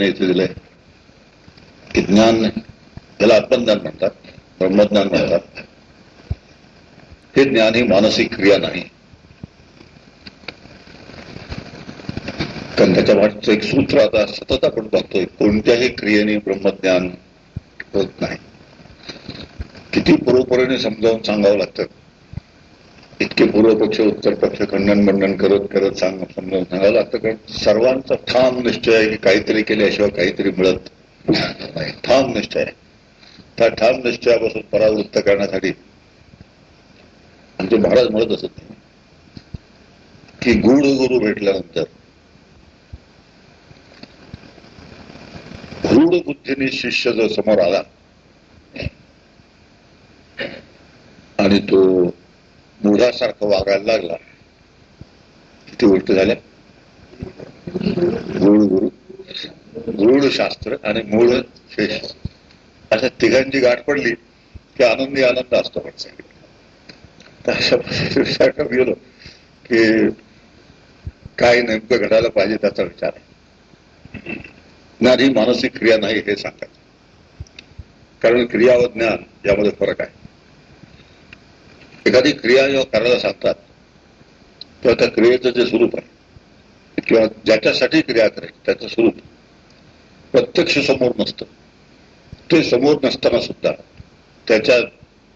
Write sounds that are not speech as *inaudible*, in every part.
स्पष्ट इथे दिलंय की ज्ञान याला आत्मज्ञान म्हणतात ब्रह्मज्ञान म्हणतात हे ज्ञान ही मानसिक क्रिया नाही कारण त्याच्या वाटचं एक सूत्र आता सतत आपण बघतोय कोणत्याही क्रियेने ब्रह्मज्ञान होत नाही किती पूर्वपरीने समजावून सांगावं लागतं इतके पूर्वपक्ष उत्तर पक्ष खंडन बंडन करत करत सांग समजावून सांगावं लागतं. कारण सर्वांचा ठाम निश्चय आहे की काहीतरी केल्याशिवाय काहीतरी मिळत नाही. ठाम निश्चय आहे. त्या ठाम निश्चयापासून परावृत्त करण्यासाठी आमचे महाराज म्हणत असत की गुढ गुरु भेटल्यानंतर रूढ बुद्धीने शिष्य जर समोर आला आणि तो मुलासारखं वागायला लागला. किती गोष्ट झाल्या गुरु गुरु गुरुड शास्त्र आणि मूळ शेष. अशा तिघांची गाठ पडली की आनंदी आनंद असतो पण सांगितलं अशा गेलो की काय नेमकं घडायला पाहिजे त्याचा विचार आहे. ज्ञान ही मानसिक क्रिया नाही हे सांगतात. कारण क्रिया व ज्ञान यामध्ये फरक आहे. एखादी क्रिया जेव्हा करायला सांगतात तेव्हा त्या क्रियेचं जे स्वरूप आहे किंवा ज्याच्यासाठी क्रिया करेल त्याचं स्वरूप प्रत्यक्ष समोर नसतं. ते समोर नसताना सुद्धा त्याच्या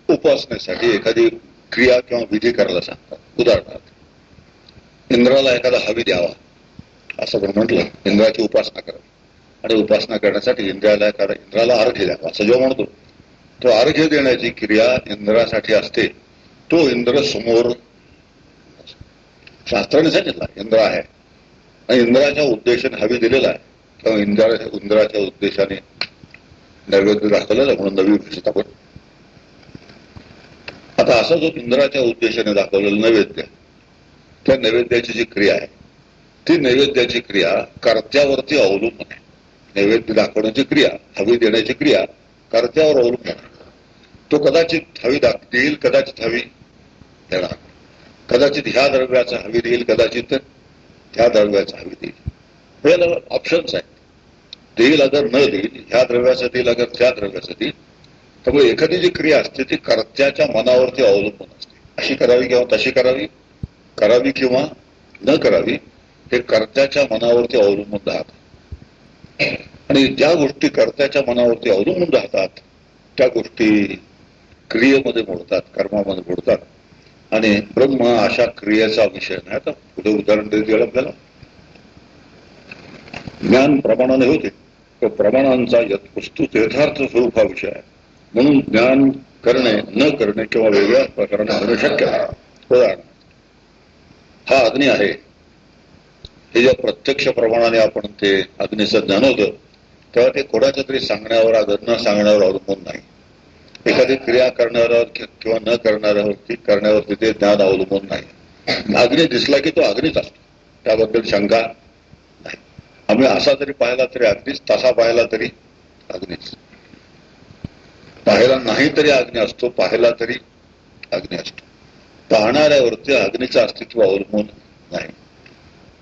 उपासनेसाठी एखादी क्रिया किंवा विधी करायला सांगतात. उदाहरणार्थ इंद्राला एखादा हवी द्यावा असं पण म्हटलं इंद्राची उपासना करावी आणि उपासना करण्यासाठी इंद्राला एखादा इंद्राला अर्घ्य द्यावा असं जेव्हा म्हणतो तो अर्घ्य देण्याची क्रिया इंद्रासाठी असते. तो इंद्र समोर शास्त्राने सांगितला इंद्र आहे. आणि इंद्राच्या उद्देशाने हवी दिलेला आहे. किंवा इंद्रा इंद्राच्या उद्देशाने नैवेद्य दाखवलेला म्हणून नवी भाषेत आपण आता असा जो इंद्राच्या उद्देशाने दाखवलेलं नैवेद्य त्या नैवेद्याची जी क्रिया आहे ती नैवेद्याची क्रिया कर्त्यावरती अवलंबून आहे. नैवेद्य दाखवण्याची क्रिया हवी देण्याची क्रिया कर्त्यावर अवलंबून आहे. तो कदाचित हवी देईल कदाचित हवी देणार कदाचित ह्या द्रव्याचा हवी देईल कदाचित त्या द्रव्याचा हवी देईल. याला ऑप्शन्स आहेत. देईल अगर न देईल ह्या द्रव्याचं देईल अगर त्या द्रव्याचं देईल त्यामुळे एखादी जी क्रिया असते ती कर्त्याच्या मनावरती अवलंबून असते. अशी करावी किंवा तशी करावी करावी किंवा न करावी हे कर्त्याच्या मनावरती अवलंबून राहतात आणि ज्या गोष्टी कर्त्याच्या मनावरती अवलंबून राहतात त्या गोष्टी क्रियेमध्ये मोडतात कर्मामध्ये मोडतात. आणि ब्रह्म अशा क्रियेचा विषय नाही. आता पुढे उदाहरण देईल आपल्याला. ज्ञान प्रमाणाने होते. तो प्रमाणांचा वस्तू यथार्थ स्वरूप हा विषय आहे. म्हणून ज्ञान करणे न करणे किंवा वेगळ्या प्रकाराने होणे शक्य उदाहरण. हा अग्नी आहे. हे ज्या प्रत्यक्ष प्रमाणाने आपण ते अग्नीचं ज्ञान होतं तेव्हा ते कोणाच्या तरी सांगण्यावर अगर न सांगण्यावर अवलंबून नाही. एखादी क्रिया करणाऱ्यावर किंवा न करणाऱ्यावरती करण्यावरती ते ज्ञान अवलंबून नाही. अग्नी दिसला की तो अग्नीच असतो. त्याबद्दल शंका नाही. आम्ही असा तरी पाहिला तरी अग्नीच तसा पाहिला तरी अग्नीच. पाहायला नाही तरी अग्नी असतो पाहायला तरी अग्नी असतो. पाहणाऱ्यावरती अग्नीचं अस्तित्व अवलंबून नाही.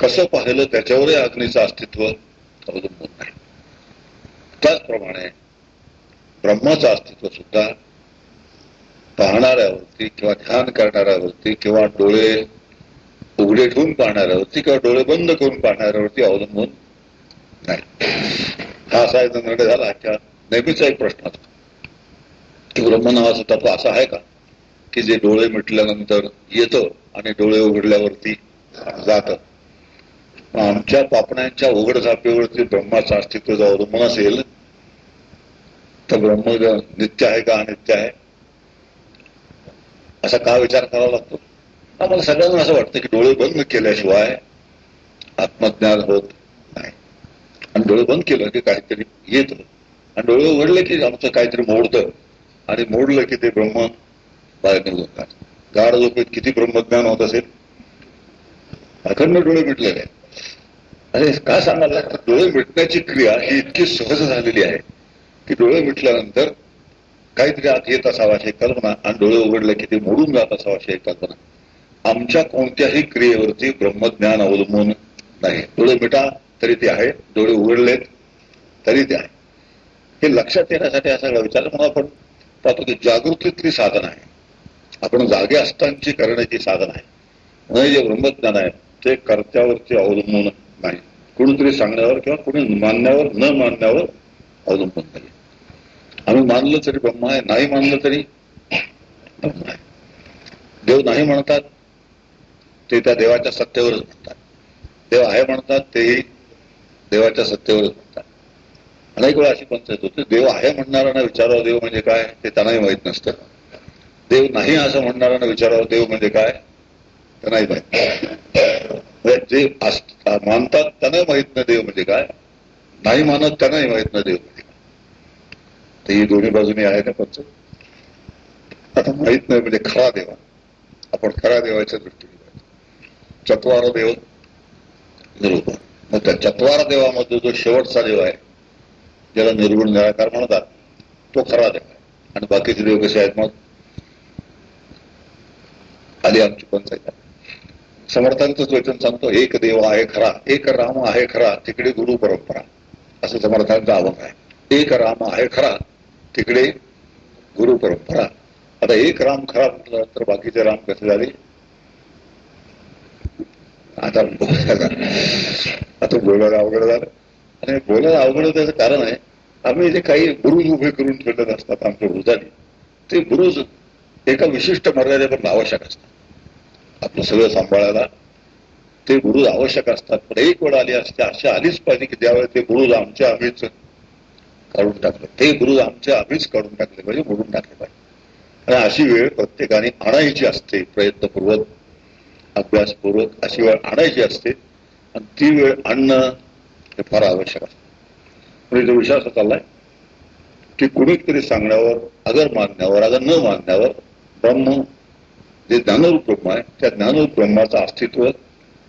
कसं पाहिलं त्याच्यावरही अग्नीचं अस्तित्व अवलंबून नाही. त्याचप्रमाणे ब्रह्माचं अस्तित्व सुद्धा पाहणाऱ्यावरती किंवा ध्यान करणाऱ्यावरती किंवा डोळे उघडे ठेवून पाहणाऱ्यावरती किंवा डोळे बंद करून पाहणाऱ्यावरती अवलंबून नाही. हा असा एक निर्णय झाला किंवा नेहमीचा एक प्रश्न असतो. की ब्रह्म नावाचं तत्व असं आहे का? की जे डोळे मिटल्यानंतर येतं आणि डोळे उघडल्यावरती जातं. आमच्या पापण्यांच्या उघड झापेवरती ब्रह्माचं अस्तित्व अवलंबून असेल तर ब्रह्म नित्य आहे का अनित्य आहे? असा का विचार करावा लागतो? आम्हाला सगळ्यांना असं वाटतं की डोळे बंद केल्याशिवाय आत्मज्ञान होत नाही. आणि डोळे बंद केलं की काहीतरी येतं. आणि डोळे उघडले की आमचं काहीतरी मोडतं. आणि मोडलं की ते ब्रह्म बाहेर निघून गाढ झोपेत किती ब्रह्मज्ञान होत असेल? अखंड डोळे मिटलेले अरे आणि का सांगायला डोळे मिटण्याची क्रिया ही इतकी सहज झालेली आहे. की डोळे मिटल्यानंतर काहीतरी आत येत असावा अशी कल्पना आणि डोळे उघडले की ते मोडून जात असावा अशी कल्पना. आमच्या कोणत्याही क्रियेवरती ब्रह्मज्ञान अवलंबून नाही. डोळे मिटा तरी ते आहे. डोळे उघडलेत तरी ते आहे. हे लक्षात येण्यासाठी असा विचार म्हणून आपण पाहतो की जागृतीतली साधन आहे. आपण जागे असतानाची करण्याची साधन आहे. म्हणजे जे ब्रह्मज्ञान आहे ते कर्त्यावरती अवलंबून नाही. कुणीतरी सांगण्यावर किंवा कुणी मानण्यावर न मानण्यावर अवलंबून नाही. आम्ही मानलं तरी ब्रह्म आहे नाही मानलं तरी ब्रह्मा आहे. देव नाही म्हणतात ते त्या देवाच्या सत्तेवरच म्हणतात. देव आहे म्हणतात तेही देवाच्या सत्तेवरच म्हणतात. अनेक वेळा अशी पंचायत होती देव आहे म्हणणाऱ्यांना विचारावं देव म्हणजे काय ते त्यांनाही माहीत नसतं. देव नाही असं म्हणणाऱ्यांना विचारावं देव म्हणजे काय त्यांनाही माहीत जे मानतात त्यांनाही माहीत नाही देव म्हणजे काय नाही मानत त्यांनाही माहीत नाही देव म्हणजे तर ही दोन्ही बाजूनी आहे ना पंच आता माहीत नाही म्हणजे खरा देवा आपण खऱ्या देवाच्या दृष्टीने चत्वार देव निरूपण मग त्या चत्वार देवामध्ये जो शेवटचा देव आहे ज्याला निर्गुण निराकार म्हणतात तो खरा देव आहे. आणि बाकीचे देव कसे आहेत मग? आली आमची पंचायत. समर्थांचंच वचन सांगतो एक देव आहे खरा एक राम आहे खरा तिकडे गुरु परंपरा. असं समर्थांचा आव्हान आहे. एक राम आहे खरा तिकडे गुरु परंपरा. आता एक राम खरा म्हटलं तर बाकीचे राम कसे झाले? आता आता बोलायला अवघड झालं. आणि बोलायला अवघड त्याचं कारण आहे आम्ही जे काही बुरुज उभे करून ठेवत असतात आमच्या वृद्धाने ते बुरुज एका विशिष्ट मर्यादेपर्यंत आवश्यक असतात. आपलं सगळं सांभाळायला ते बुरुज आवश्यक असतात. पण एक वेळ आली असते अशा आलीच पाहिजे की त्यावेळेस ते बुरुज आमच्या आम्हीच काढून टाकलं. ते गुरु आमच्या आम्हीच काढून टाकले पाहिजे मोडून टाकले पाहिजे. आणि अशी वेळ प्रत्येकाने आणायची असते प्रयत्नपूर्वक अभ्यासपूर्वक अशी वेळ आणायची असते. आणि ती वेळ आणणं हे फार आवश्यक असतं. म्हणजे जो विश्वास चाललाय की कुणीतरी सांगण्यावर अगर मानण्यावर अगर न मानण्यावर ब्रह्म जे ज्ञानरूप ब्रह्म आहे त्या ज्ञानरूप ब्रह्माचं अस्तित्व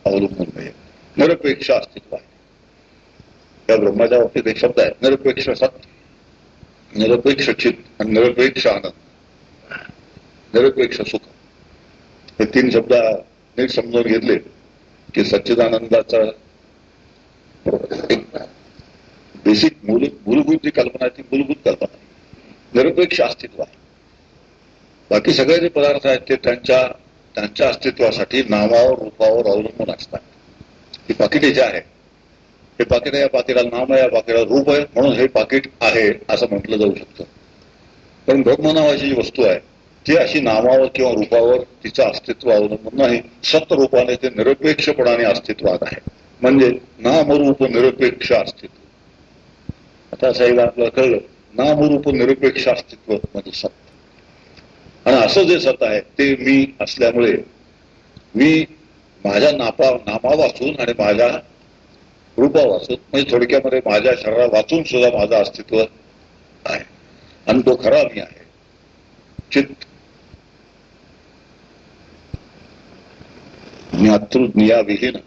अवलंबून नाही निरपेक्ष अस्तित्व आहे. त्या ब्रह्माच्या बाबतीत एक शब्द आहे निरपेक्ष सत्य निरपेक्ष चित आणि निरपेक्ष आनंद निरपेक्ष सुख. हे तीन शब्द नीट समजून घेतले की सच्चिदानंदाचा एक बेसिक मूल मूलभूत जी कल्पना आहे ती मूलभूत कल्पना निरपेक्ष अस्तित्व आहे. बाकी सगळे जे पदार्थ आहेत ते त्यांच्या त्यांच्या अस्तित्वासाठी नावावर रूपावर अवलंबून असतात. ही पाकिटे जे आहे हे पाकिट या पाकिटाला नाम आहे या पाकिटाला रूप आहे म्हणून हे पाकिट आहे असं म्हटलं जाऊ शकतं. पण ब्रह्म नावाची जी वस्तू आहे ती अशी नामावर किंवा रूपावर तिचं अस्तित्व अवलंबून नाही. सत्रूपाने ते निरपेक्षपणाने अस्तित्वात आहे. म्हणजे नामरूप निरपेक्ष अस्तित्व. आता साहेब आपल्याला कळलं नामरूप निरपेक्ष अस्तित्व म्हणजे सत्य. आणि असं जे सत आहे ते मी असल्यामुळे मी माझ्या नापा नामा वाचून आणि माझ्या रूपा वाचून म्हणजे थोडक्यामध्ये माझ्या शरीरा वाचून सुद्धा माझं अस्तित्व आहे. आणि तो खरा मी आहे. चित्त. ज्ञातृज्ञाविहीन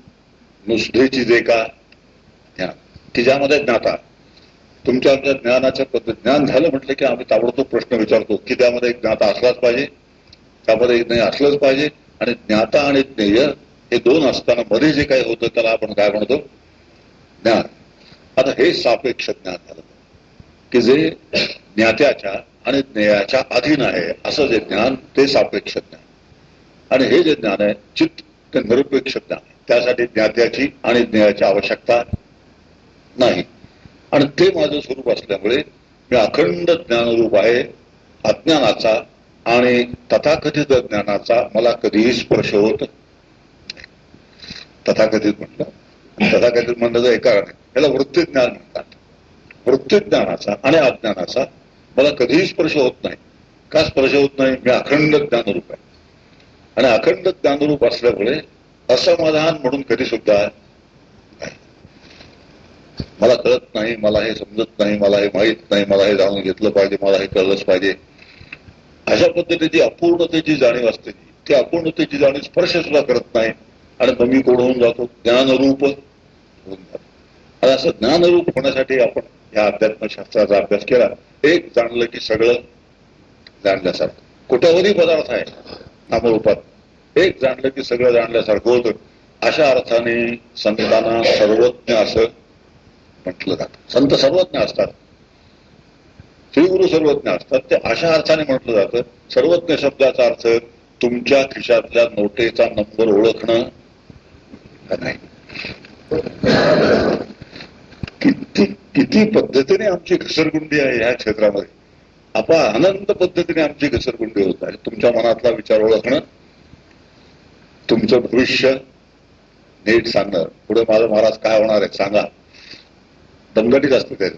नुसधेची जे का ज्ञान. तिच्यामध्ये ज्यामध्ये ज्ञाता. तुमच्या आमच्या ज्ञानाच्या पद्धत ज्ञान झालं म्हटलं की आम्ही ताबडतोब प्रश्न विचारतो की त्यामध्ये एक ज्ञाता असलाच पाहिजे त्यामध्ये ज्ञेय असलंच पाहिजे आणि ज्ञाता आणि ज्ञेय हे दोन असताना मध्ये जे काही होतं त्याला आपण काय म्हणतो? ज्ञान. आता हे सापेक्ष ज्ञान झालं. की जे ज्ञात्याच्या आणि ज्ञेयाच्या अधीन आहे असं जे ज्ञान ते सापेक्ष ज्ञान. आणि हे जे ज्ञान आहे चित्त ते निरपेक्ष ज्ञान त्यासाठी ज्ञात्याची आणि ज्ञेयाची आवश्यकता नाही. आणि ते माझं स्वरूप असल्यामुळे मी अखंड ज्ञानरूप आहे अज्ञानाचा आणि तथाकथित ज्ञानाचा मला कधीही स्पर्श होत तथाकथित म्हटलं तथाकथित म्हणण्याचं हे कारण आहे. याला वृत्तीज्ञान म्हणतात. वृत्तीज्ञानाचा आणि अज्ञानाचा मला कधीही स्पर्श होत नाही. का स्पर्श होत नाही? मी अखंड ज्ञानरूप आहे. आणि अखंड ज्ञानरूप असल्यामुळे असमाधान म्हणून कधी सुद्धा मला कळत नाही मला हे समजत नाही मला हे माहीत नाही मला हे जाणून घेतलं पाहिजे मला हे कळलंच पाहिजे. अशा पद्धतीची अपूर्णतेची जाणीव असते ती अपूर्णतेची जाणीव स्पर्श सुद्धा करत नाही. आणि मग मी कोण होऊन जातो. ज्ञानरूप होऊन जातो. आणि असं ज्ञानरूप होण्यासाठी आपण या अध्यात्मशास्त्राचा अभ्यास केला. एक जाणलं की सगळं जाणल्यासारखं. कुठंवरही पदार्थ आहे नामरूपात. एक जाणलं की सगळं जाणल्यासारखं होतं. अशा अर्थाने संतांना सर्वज्ञ असं म्हटलं जातं. संत सर्वज्ञ असतात. श्रीगुरु सर्वज्ञ असतात. ते अशा अर्थाने म्हटलं जातं. सर्वज्ञ शब्दाचा अर्थ तुमच्या खिशातल्या नोटेचा नंबर ओळखणं किती किती पद्धतीने आमची घसरगुंडी आहे या क्षेत्रामध्ये? आपा अनंत पद्धतीने आमची घसरगुंडी होत आहे. तुमच्या मनातला विचार ओळखणं तुमचं भविष्य नीट सांगणं. पुढे माझं महाराज काय होणार आहे सांगा. दमगटीच असते ते.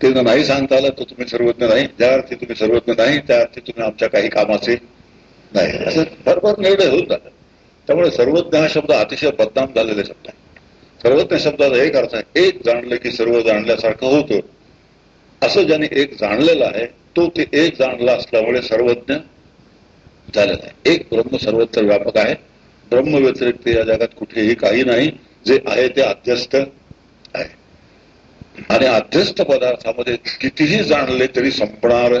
ते नाही सांगता आलं तर तुम्ही सर्वज्ञ नाही. ज्या अर्थी तुम्ही सर्वज्ञ नाही त्या अर्थी तुम्ही आमच्या काही कामाचे नाही. असं भरभर निर्णय होऊन जातात. त्यामुळे सर्वज्ञ हा शब्द अतिशय बदनाम झालेला शब्द आहे सर्वज्ञ शब्दाचा एक अर्थ आहे एक जाणलं की सर्व जाणल्यासारखं होतं. असं ज्याने एक जाणलेलं आहे तो ते एक जाणला असल्यामुळे सर्वज्ञ झालेला आहे. एक ब्रह्म सर्वत्र व्यापक आहे. ब्रह्म व्यतिरिक्त या जगात कुठेही काही नाही जे आहे ते अध्यस्त आहे. आणि अध्यस्त पदार्थामध्ये कितीही जाणले तरी संपणार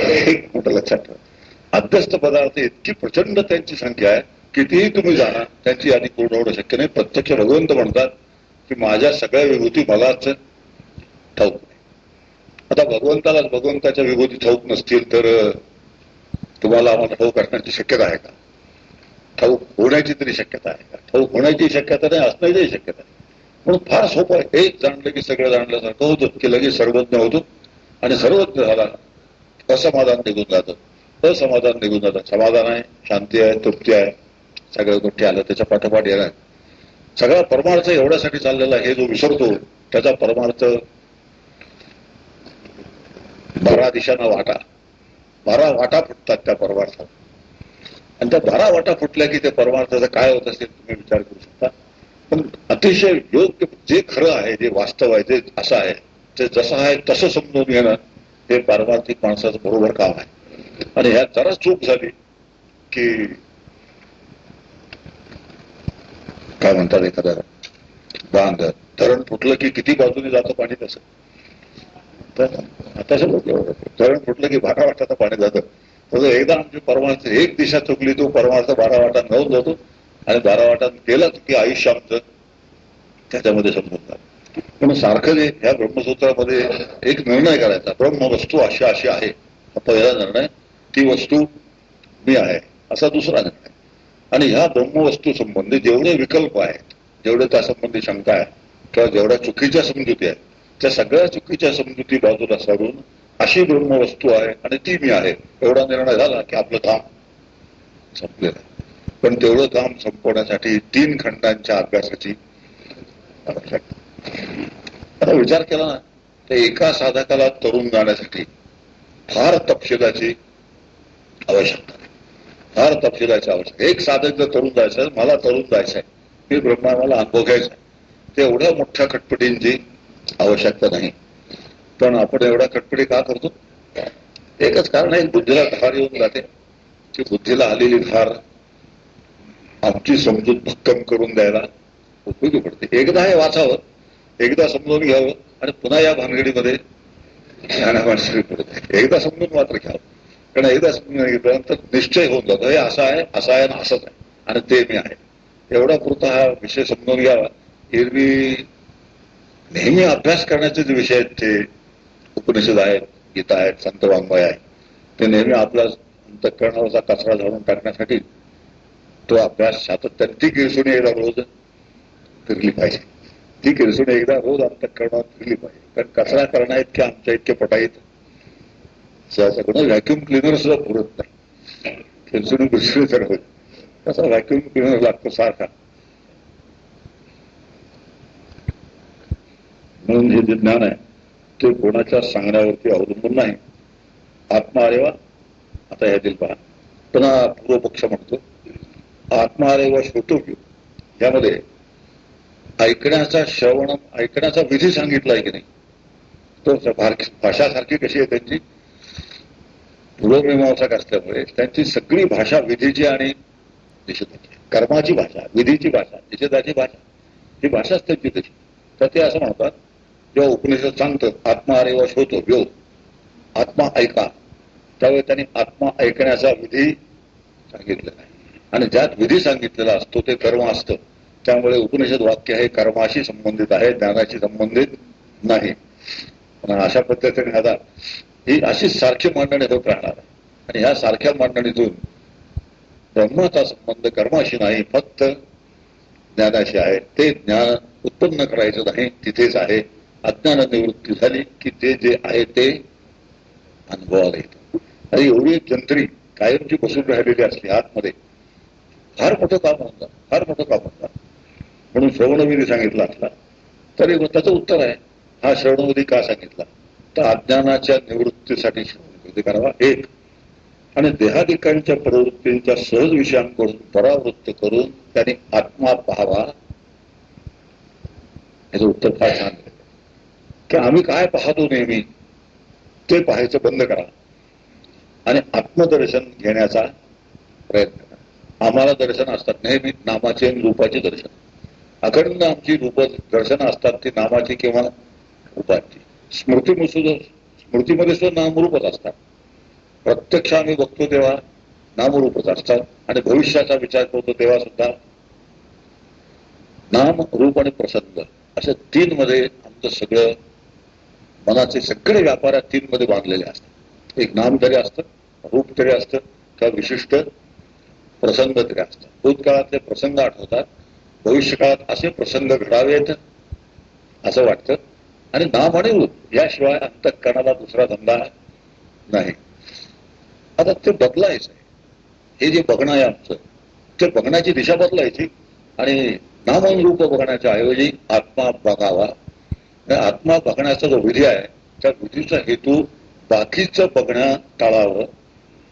एक मोठं लक्षात ठेवा. अध्यस्त पदार्थ इतकी प्रचंड त्यांची संख्या आहे कितीही तुम्ही जाणार त्यांची यादी पूर्ण होणं शक्य नाही. प्रत्यक्ष भगवंत म्हणतात की माझ्या सगळ्या विभूती मलाच ठाऊक आता भगवंतालाच भगवंताच्या विभूती ठाऊक नसतील तर तुम्हाला आम्हाला ठाऊक असण्याची शक्यता आहे का? ठाऊक होण्याची तरी शक्यता आहे का? ठाऊक होण्याची शक्यता नाही असण्याची शक्यता म्हणून फार सोपं आहे. एक जाणलं की सगळं जाणल्यासारखं होतं की लगेच सर्वज्ञ होतो आणि सर्वज्ञ झाला असमाधान निघून जातं. असमाधान निघून जातं. समाधान आहे शांती आहे तृप्ती आहे. सगळ्या गोष्टी आल्या त्याच्या पाठोपाठ येणार सगळा परमार्थ एवढ्यासाठी चाललेला हे जो विसरतो त्याचा परमार्थ बारा दिशांना वाटा. बारा वाटा फुटतात त्या परमार्थात. आणि त्या बारा वाटा फुटल्या की त्या परमार्थाचं काय होत असेल तुम्ही विचार करू शकता. पण अतिशय योग्य जे खरं आहे जे वास्तव आहे जे असं आहे ते जसं आहे तसं समजून घेणं हे पारमार्थिक माणसाचं बरोबर काम आहे. आणि ह्यात जरा चूक झाली की काय म्हणतात एखादा बांध धरण फुटलं की किती बाजूने जातं पाणी तसं तर आता धरण फुटलं की बारा वाटाचं पाणी जातं. तसं एकदा आमची परमार्थ एक दिशा चुकली तो परमार्थ बारा वाटात नव्हत जातो. आणि बारा वाटात गेला की आयुष्य आमचं त्याच्यामध्ये समजून पण सारखं जे ह्या ब्रह्मसूत्रामध्ये एक निर्णय करायचा ब्रह्म वस्तू अशी अशी आहे. पहिला निर्णय. ती वस्तू मी आहे असा दुसरा निर्णय आणि ह्या ब्रह्मवस्तू संबंधी जेवढे विकल्प आहेत जेवढे त्या संबंधी शंका आहे किंवा जेवढ्या चुकीच्या समजुती आहेत त्या सगळ्या चुकीच्या समजुती बाजूला सारून अशी ब्रह्मवस्तू आहे आणि ती मी आहे. एवढा निर्णय झाला की आपलं काम संपलेलं आहे. पण तेवढं काम संपवण्यासाठी तीन खंडांच्या अभ्यासाची आता विचार केला ना तर एका साधकाला तरुण जाण्यासाठी फार तपशिलाची आवश्यकता फार तपशिलाची आवश्यकता एक साधक जर तरुण जायचं मला तरुण जायचं आहे मी ब्रह्मा मला अनुभव आहे ते एवढ्या मोठ्या खटपटींची आवश्यकता नाही. पण आपण एवढ्या खटपटी का करतो? एकच कारण आहे बुद्धीला धार येऊन जाते. की बुद्धीला आलेली धार आमची समजूत भक्कम करून द्यायला उपयोगी पडते. एकदा हे वाचावं एकदा समजून घ्यावं आणि पुन्हा या भानगडीमध्ये ज्ञानामाणसरी पडत एकदा समजून मात्र घ्यावं. कारण एकदा समजून निश्चय होऊन जातो. हे असं आहे असं आहे आणि असंच आहे आणि ते मी आहे. एवढा पुरता हा विषय समजून घ्यावा. एरवी नेहमी अभ्यास करण्याचे जे विषय आहेत ते उपनिषद आहेत गीता आहेत संत वाङ्मय आहे ते नेहमी आपला अंतकरणावरचा कचरा झाडून टाकण्यासाठी तो अभ्यास सातत्याने ती किरसुणी एकदा रोज फिरली पाहिजे. ती किरसुणी एकदा रोज अंतकरणावर फिरली पाहिजे. कारण कचरा करण्या इतके आमच्या इतके पटाईत सहसा व्हॅक्युम क्लिनर सुद्धा पुरत नाही. किरसुणी तर होईल. तसा व्हॅक्युम क्लिनर लागतो सारखा. म्हणून हे जे ज्ञान आहे ते कोणाच्या सांगण्यावरती अवलंबून नाही. आत्मा अरेवा आता ह्यातील पहा. पुन्हा पूर्वपक्ष म्हणतो. आत्मा अरेवा श्रोतव्य. यामध्ये ऐकण्याचा श्रवण ऐकण्याचा विधी सांगितलाय की नाही? तो भाषासारखी कशी आहे त्यांची? पूर्वमीमांसक असल्यामुळे त्यांची सगळी भाषा विधीची आणि निषेधाची. कर्माची भाषा विधीची भाषा निषेधाची भाषा. ही भाषाच त्यांची तशी. तर ते असं म्हणतात जेव्हा उपनिषद सांगतं आत्मा अरे वा होतो व्यो आत्मा ऐका. त्यावेळी त्यांनी आत्मा ऐकण्याचा विधी सांगितलेला आहे. आणि ज्यात विधी सांगितलेला असतो ते कर्म असतं. त्यामुळे उपनिषद वाक्य हे कर्माशी संबंधित आहे ज्ञानाशी संबंधित नाही. अशा पद्धतीने आता ही अशी सारखी मांडणी होत राहणार. आणि ह्या सारख्या मांडणीतून ब्रह्माचा संबंध कर्माशी नाही फक्त ज्ञानाशी आहे. ते ज्ञान उत्पन्न करायचं नाही तिथेच आहे. अज्ञान निवृत्ती झाली की ते जे आहे ते अनुभवाला येतं. आणि एवढी जंत्री कायमची बसून राहिलेली असली आतमध्ये फार मोठं काम होतं फार मोठं काम होतं म्हणून श्रवणविधी सांगितला असला तरी त्याचं उत्तर आहे. हा श्रवणविधी का सांगितला? तर अज्ञानाच्या निवृत्तीसाठी श्रवणविधी करावा एक. आणि देहाधिकारीच्या प्रवृत्तींच्या सहज विषयांकडून परावृत्त करून त्यांनी आत्मा पाहावा. याचं उत्तर फार छान की आम्ही काय पाहतो नेहमी? ते पाहायचं बंद करा. आणि आत्मदर्शन घेण्याचा प्रयत्न करा. आम्हाला दर्शन असतात नेहमी नामाचे आणि रूपाचे दर्शन. अखंड आमची रूप दर्शन असतात ती नामाची किंवा रूपाची. स्मृती सुद्धा स्मृतीमध्ये सुद्धा नामरूपच असतात. प्रत्यक्ष आम्ही बघतो तेव्हा नामरूपच असतात आणि भविष्याचा विचार करतो तेव्हा सुद्धा नाम रूप आणि प्रसंग अशा तीन मध्ये आमचं सगळं मनाचे सगळे व्यापार तीन मध्ये बांधलेले असतात. एक नाम तरी असतं रूप तरी असतं किंवा विशिष्ट प्रसंग तरी असतात भूतकाळातले प्रसंग आठवतात भविष्यकाळात असे प्रसंग घडावेत असं वाटतं. आणि नाम आणि याशिवाय अंतकरणाला दुसरा धंदा नाही. आता ते बदलायचं हे जे बघणं आहे आमचं ते बघण्याची दिशा बदलायची आणि नाम आणि रूप बघण्याच्या ऐवजी आत्मा बघावा. आत्मा बघण्याचा जो विधी आहे त्या विधीचा हेतू बाकीचं बघणं टाळावं.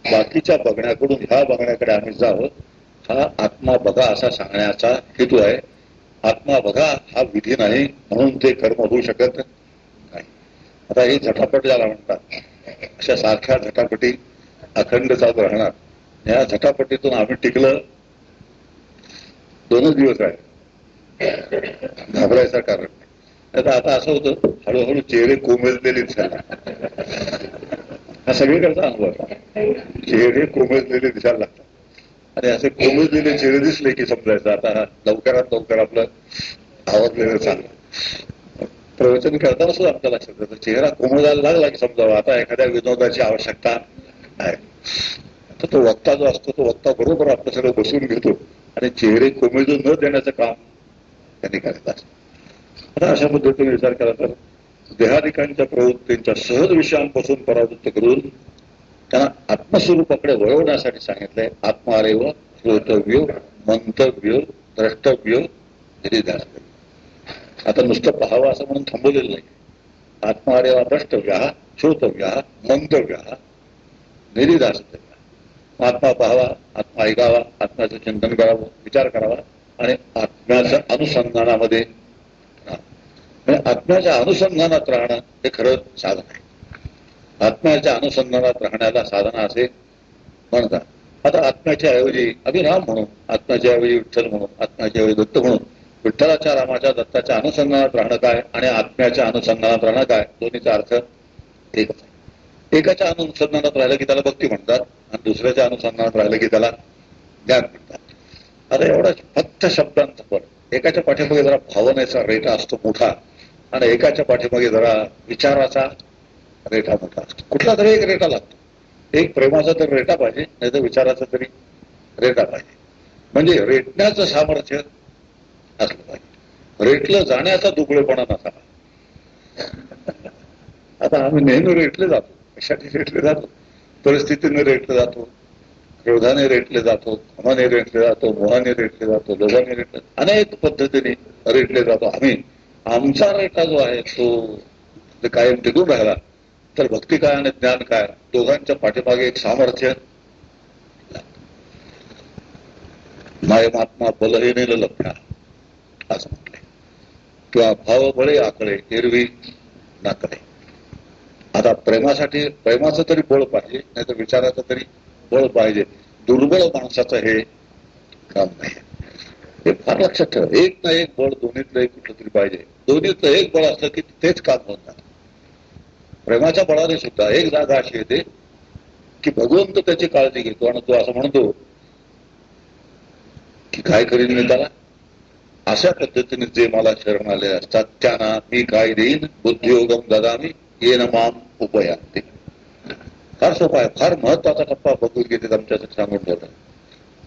बाकीच्या बघण्याकडून ह्या बघण्याकडे आम्ही जावं. हा आत्मा बघा असा सांगण्याचा हेतू आहे. आत्मा बघा हा विधी नाही म्हणून ते कर्म होऊ शकत नाही. आता हे झटापट ज्याला म्हणतात अशा सारख्या झटापटी अखंड चालू राहणार. या झटापटीतून आम्ही टिकलं दोनच दिवस आहे घाबरायचं कारण आता आता असं होतं हळूहळू चेहरे कोमेजलेले दिसायला हा सगळीकडचा अनुभव चेहरे कोमेजलेले दिसायला लागतात. आणि असे कोमेजलेले चेहरे दिसले की समजायचं. आता लवकरात लवकर आपलं आवडलेलं चांगलं. प्रवचन करताना सुद्धा आपल्या लक्षात येतं. चेहरा कोमजायला लागला की समजावं. आता एखाद्या विनोदाची आवश्यकता आहे. तर तो वक्ता जो असतो तो वक्ता बरोबर आपलं सगळं बसून घेतो आणि चेहरे कोमेजून न देण्याचं काम त्यांनी करत असत. आता अशा पद्धतीने विचार केला तर देहाधिकांच्या प्रवृत्तींच्या सहज विषयांपासून परावृत्त करून त्यांना आत्मस्वरूपाकडे वळवण्यासाठी सांगितलंय आत्मारेव श्रोतव्य मंतव्य द्रष्टव्य निरिधास आता नुसतं पाहावं असं म्हणून थांबवलेलं नाही. आत्मारेवा द्रष्टव्य श्रोतव्य मंतव्य निरिधास आत्मा पाहावा आत्मा ऐकावा आत्म्याचं चिंतन करावं विचार करावा आणि आत्म्याच्या अनुसंधानामध्ये म्हणजे आत्म्याच्या अनुसंधानात राहणं हे खरं साधन आहे. आत्म्याच्या अनुसंधानात राहण्याला साधना असे म्हणतात. आता आत्म्याच्या ऐवजी अभिराम म्हणून आत्म्याच्या ऐवजी विठ्ठल म्हणून आत्म्याच्या ऐवजी दत्त म्हणून विठ्ठलाच्या रामाच्या दत्ताच्या अनुसंधानात राहणं काय आणि आत्म्याच्या अनुसंधानात राहणं काय? दोन्हीचा अर्थ एकच आहे. एकाच्या अनुसंधानात राहिलं की त्याला भक्ती म्हणतात आणि दुसऱ्याच्या अनुसंधानात राहिलं की त्याला ज्ञान म्हणतात. आता एवढा फक्त शब्दांचा पण. एकाच्या पाठीमागे जरा भावनेचा रेटा असतो मोठा आणि एकाच्या पाठीमागे जरा विचाराचा रेटा नका. कुठला तरी एक रेटा लागतो. एक प्रेमाचा तर रेटा पाहिजे नाही तर विचाराचा तरी रेटा पाहिजे. म्हणजे रेटण्याचं सामर्थ्य असलं पाहिजे. रेटलं जाण्याचा दुबळेपणा नसावा *laughs* आता आम्ही नेहमी रेटले जातो. कशाने रेटले जातो? परिस्थितीने रेटले जातो. क्रोधाने रेटले जातो. खमाने रेटले जातो. मोहाने रेटले जातो. लोभाने रेटले अनेक पद्धतीने रेटले जातो आम्ही. आमचा रेटा जो आहे तो कायम टिकून राहिला. तर भक्ती काय आणि ज्ञान काय? दोघांच्या पाठीमागे एक सामर्थ्य मायमात्मा नेलं लभ्या असं म्हटले किंवा भाव बळे आकडे एरवी नाकडे. आता प्रेमासाठी प्रेमाचं तरी बळ पाहिजे नाही तर विचाराचं तरी बळ पाहिजे. दुर्बळ माणसाचं हे काम नाही. हे फार लक्षात ठेव. एक ना एक बळ दोन्हीतलं एक कुठलं तरी पाहिजे. दोन्हीतलं एक बळ असलं की तेच काम होत प्रेमाच्या बळाने सुद्धा एक जागा अशी येते की भगवंत त्याची काळजी घेतो आणि तो असं म्हणतो की काय करीन मी त्याला? अशा पद्धतीने जे मला शरण आले असतात त्यांना मी काय देईन? बुद्धियोगम ददामी येन माम उपयाते फार सोपा आहे. फार महत्त्वाचा टप्पा भगवद्गीतेत आमच्यासाठी सांगून ठेवतात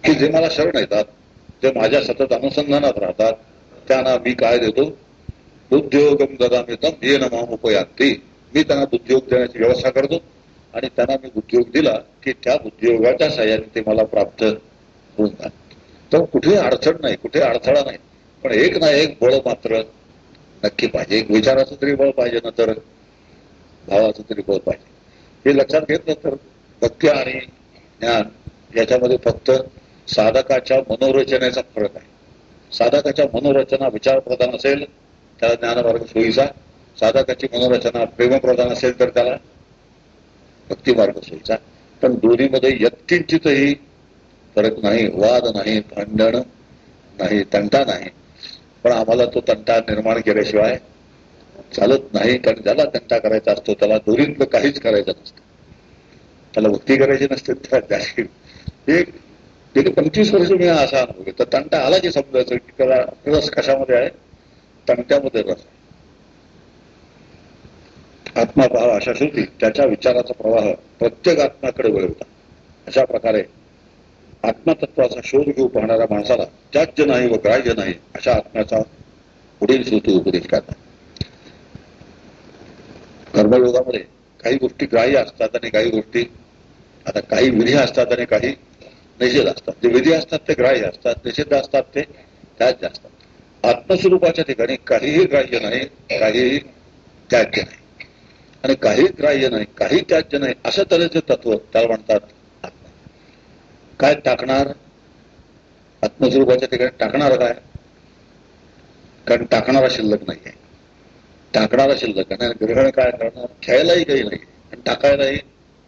की जे मला शरण येतात ते माझ्या सतत अनुसंधानात राहतात त्यांना मी काय देतो? बुद्धियोगम ददामितम येन माम उपयाती मी त्यांना बुद्धियोग देण्याची व्यवस्था करतो आणि त्यांना मी उद्योग दिला की त्या उद्योगाच्या साह्याने ते मला प्राप्त होऊन जात तर कुठे अडचण नाही कुठे अडथळा नाही. पण एक ना एक बळ मात्र नक्की पाहिजे. एक विचाराचं तरी बळ पाहिजे ना तर भावाचं तरी बळ पाहिजे. हे लक्षात घेतलं तर भक्ती आणि ज्ञान याच्यामध्ये फक्त साधकाच्या मनोरचनेचा फरक आहे. साधकाच्या मनोरचना विचारप्रधान असेल त्याला ज्ञानमार्ग सोयीचा साधकाची मनोरचना प्रेमप्रधान असेल तर त्याला भक्तिमार्ग सोयीचा पण दोन्हीमध्ये यत्किंचितही फरक नाही वाद नाही भांडण नाही तंटा नाही. पण आम्हाला तो तंटा निर्माण केल्याशिवाय चालत नाही कारण ज्याला तंटा करायचा असतो त्याला दोरीतलं काहीच करायचं नसतं. त्याला भक्ती करायची नसते त्याला एक गेली पंचवीस वर्ष मी असा अनुभव तर तंटा आला की समजायचं की त्याला रस कशामध्ये आहे? तंट्यामध्ये रस आत्माभाव अशा श्रुती त्याच्या विचाराचा प्रवाह प्रत्येक आत्म्याकडे वळवता अशा प्रकारे आत्मतत्वाचा शोध घेऊ पाहणाऱ्या माणसाला त्याज्य नाही व ग्राह्य नाही अशा आत्म्याचा पुढील श्रुती उपदेश करतात. कर्मयोगामध्ये काही गोष्टी ग्राह्य असतात आणि काही गोष्टी आता काही विधी असतात आणि काही निषेध असतात. जे विधी असतात ते ग्राह्य असतात निषेध असतात ते त्याज्य असतात. आत्मस्वरूपाच्या ठिकाणी काहीही ग्राह्य नाही काहीही त्याज्य नाही. आणि काही ग्राह्य नाही काही त्याज्य नाही अशा तऱ्हेचे तत्व त्याला म्हणतात काय टाकणार? आत्मस्वरूपाच्या ठिकाणी टाकणार काय? कारण टाकणारा शिल्लक नाहीये. टाकणारा शिल्लक आणि ग्रहण काय करणार? खेळायलाही काही नाही. आणि टाकायलाही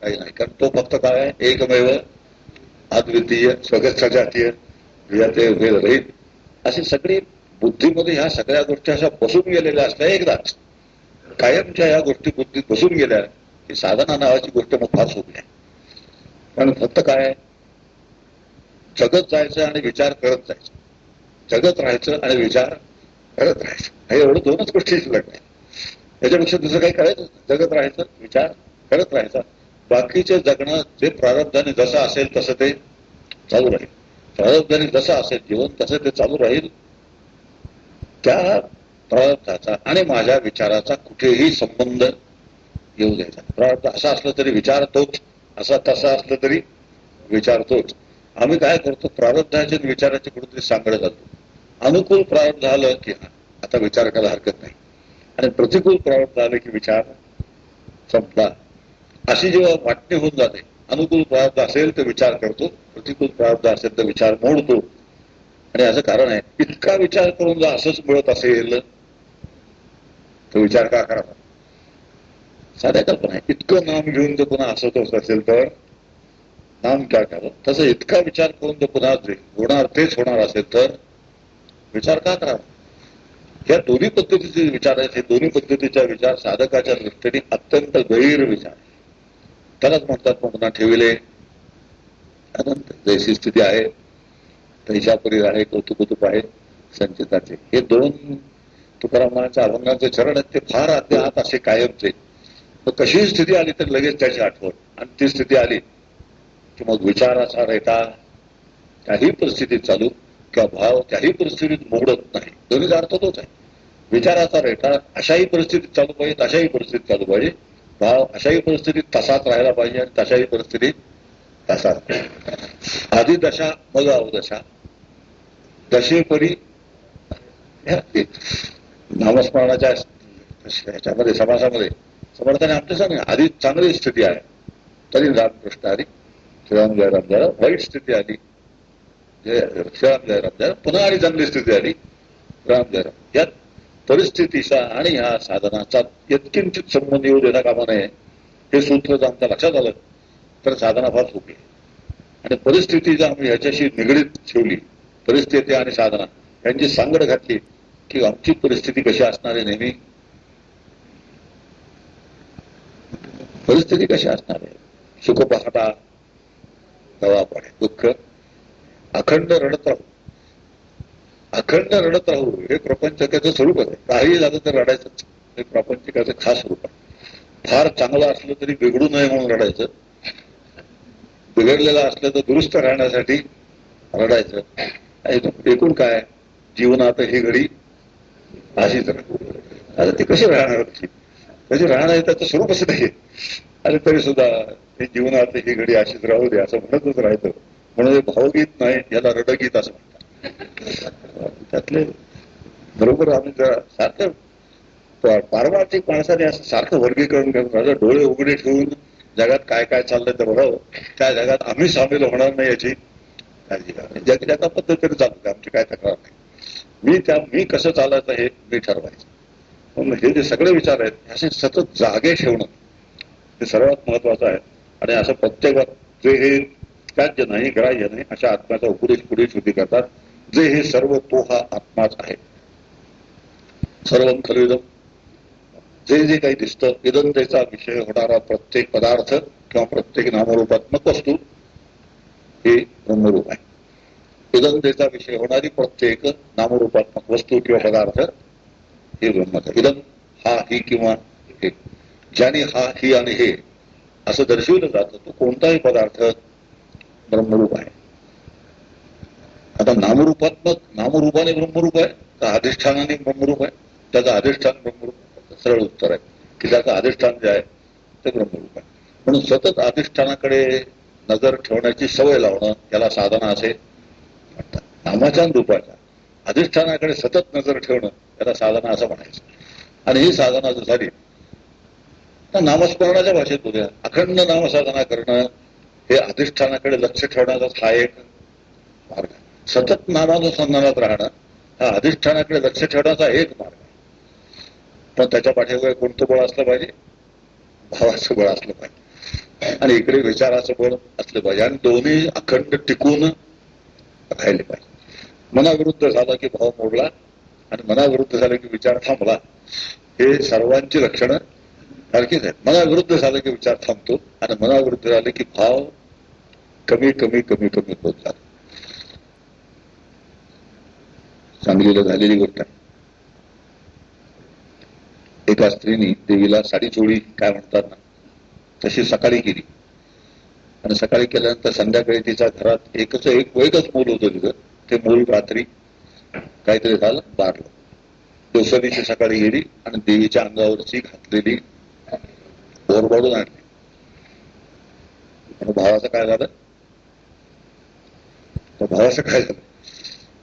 काही नाही. कारण तो फक्त काय आहे? एकमेव अद्वितीय स्वगत सजातीय ते वेळ रहित अशी सगळी बुद्धीमध्ये ह्या सगळ्या गोष्टी अशा बसून गेलेल्या असल्या एकदाच. कायमच्या या गोष्टी बुद्धीत बसून गेल्या की साधना नावाची गोष्ट मग फार सोपी आहे. पण फक्त काय? जगत जायचं आणि विचार करत जायचं. जगत राहायचं आणि विचार करत राहायचं. हे एवढं दोनच गोष्टी शिल्लक नाही त्याच्यापेक्षा दुसरं काही करायचं जगत राहायचं विचार करत राहायचा. बाकीचे जगणं जे प्रारब्धाने जसं असेल तसं ते चालू राहील. प्रारब्धाने जसं असेल जीवन तसं ते चालू राहील. त्या प्रारब्धाचा आणि माझ्या विचाराचा कुठेही संबंध येऊ द्यायचा प्रारब्ध असा असलं तरी विचार तोच असा तसा असलं तरी विचार तोच आम्ही काय करतो प्रारब्धाचे विचाराचे कुठेतरी सांगडे जातो. अनुकूल प्रारब्ध झालं की आता विचार करायला हरकत नाही. आणि प्रतिकूल प्रारब्ध झालं की विचार संपला. अशी जेव्हा वाटणी होऊन जाते अनुकूल प्रारब्ध असेल तर विचार करतो प्रतिकूल प्रारब्ध असेल तर विचार मोडतो. आणि असं कारण आहे इतका विचार करून जर असंच मिळत असेल तो विचार का करावा? साध्या कल्पना आहे. इतकं नाम घेऊन जर पुन्हा असत असेल तर नाम काय करावं? तसं इतका विचार करून जर पुन्हा होणार तेच होणार असेल तर विचार का करावा? या दोन्ही पद्धतीचे विचार आहेत हे दोन्ही पद्धतीचा विचार साधकाच्या दृष्टीने अत्यंत गैर विचार त्यालाच म्हणतात पुन्हा ठेविले. अनंत जैशी स्थिती आहे. तैशापुरी आहे कौतुकुतुक आहे संचिताचे. हे दोन तुकारामांच्या अभंगांचं चरण आहेत ते फार आत असे कायमचे. कशीही स्थिती आली तर लगेच त्याची आठवण. आणि ती स्थिती आली की मग विचाराचा रेटा त्याही परिस्थितीत चालू किंवा भाव त्याही परिस्थितीत मोडत नाही. दोन्हीचा अर्थ तोच आहे. विचाराचा रेटा अशाही परिस्थितीत चालू पाहिजे तशाही परिस्थितीत चालू पाहिजे. भाव अशाही परिस्थितीत तसाच राहायला पाहिजे आणि तशाही परिस्थितीत तसाच आधी दशा मग अवदशा. दशेपरी नामस्मरणाच्या ह्याच्यामध्ये समासामध्ये. समर्थाने आमच्या सांग. आधी चांगली स्थिती आहे. तरी रामकृष्ण आधी श्रीराम जय झालं वाईट स्थिती आली. जय श्रीराम जय झालं पुन्हा आणि चांगली स्थिती आली. राम जय राम यात परिस्थितीचा आणि ह्या साधनाचा यत्किंचित संबंध येऊ देता कामा नये हे सूत्र जर आमच्या लक्षात आलं तर साधना फार सोपी आणि परिस्थिती जर आम्ही ह्याच्याशी निगडीत ठेवली परिस्थिती आणि साधना यांची सांगड घातली की आमची परिस्थिती कशी असणार आहे नेहमी? परिस्थिती कशी असणार आहे? सुख पाहता दवा पडे दुःख अखंड रडत राहू. अखंड रडत राहू हे प्रपंचकाचं स्वरूप आहे. काही झालं तर रडायचंच. हे प्रपंचकाचं खास स्वरूप आहे. फार चांगलं असलं तरी बिघडू नये म्हणून रडायचं. बिघडलेलं असलं तर दुरुस्त राहण्यासाठी रडायचं. एकूण काय? जीवनात ही घडी अशीच आता ती कशी राहणार? कशी राहणार त्याचं स्वरूपच नाही आणि तरी सुद्धा हे जीवनात ही घडी अशीच राहू दे असं म्हणतच राहतं म्हणून भावगीत नाही याला रडगीत असं म्हणतात. त्यातले बरोबर आम्ही जरा सारखं पारमार्थिक माणसाने असं सारखं वर्गीकरण करून डोळे उघडे ठेवून जगात काय काय चाललंय तर बघावं. त्या जगात आम्ही सामील होणार नाही याची काळजी पद्धत तरी पद्धतीने चालू आमची काय तक्रार नाही. मी त्या मी कसं चालायचं हे मी ठरवायचं. म्हणून हे जे सगळे विचार आहेत असे सतत जागे ठेवणं हे सर्वात महत्वाचं आहे. आणि असं प्रत्येक जे हे त्याज्य नाही ग्राह्य नाही अशा आत्म्याचा उपदेश पुढे शुद्धी करतात जे हे सर्व तो हा आत्माच आहे सर्व खलुदम जे जे काही दिसतं इदंतेचा विषय होणारा प्रत्येक पदार्थ किंवा प्रत्येक नामरूपात्मक वस्तू हे ब्रह्मरूप आहे. इदंतेचा विषय होणारी प्रत्येक नामरूपात्मक वस्तू किंवा पदार्थ हे ब्रह्मच. इदम हा ही किंवा हे. ज्याने हा ही आणि हे असं दर्शवलं जातं तो कोणताही पदार्थ ब्रह्मरूप आहे. आता नामरूपात्मक नामरूपाने ब्रह्मरूप आहे का अधिष्ठानाने ब्रह्मरूप आहे. त्याचं अधिष्ठान ब्रह्मरूप सरळ उत्तर आहे. की त्याचं अधिष्ठान जे आहे ते ब्रह्मरूप आहे. म्हणून सतत अधिष्ठानाकडे नजर ठेवण्याची सवय लावणं याला साधना असे नामाच्या रूपाच्या अधिष्ठानाकडे सतत नजर ठेवणं त्याला साधना असं म्हणायचं. आणि ही साधना जर झाली तर नामस्मरणाच्या भाषेत बोलूया. अखंड नामसाधना करणं हे अधिष्ठानाकडे लक्ष ठेवण्याचा हा एक मार्ग आहे. सतत नामानुसंधानात राहणं हा अधिष्ठानाकडे लक्ष ठेवण्याचा एक मार्ग आहे. पण त्याच्या पाठीवर कोणतं बळ असलं पाहिजे? भावाचं बळ असलं पाहिजे. आणि इकडे विचाराचं बळ असलं पाहिजे. आणि दोन्ही अखंड टिकून राहिले पाहिजे. मनाविरुद्ध झाला की भाव मोडला आणि मनाविरुद्ध झाला की विचार थांबला हे सर्वांची लक्षणं सारखीच आहेत. मनाविरुद्ध झालं की विचार थांबतो आणि मनाविरुद्ध झाले की भाव कमी कमी कमी कमी होत जातो. सांगलीला झालेली गोष्ट आहे. एका स्त्रीने देवीला साडी चोळी काय म्हणतात ना तशी सकाळी केली. आणि सकाळी केल्यानंतर संध्याकाळी तिच्या घरात एकच एक एकच मूल होतं तिथं ते मूल रात्री काहीतरी झालं बारलं. दिवसानीची सकाळी गेली आणि देवीच्या अंगावरची घातलेली ओरबाडून आणली. आणि भावाचं काय झालं? भावाचं काय झालं?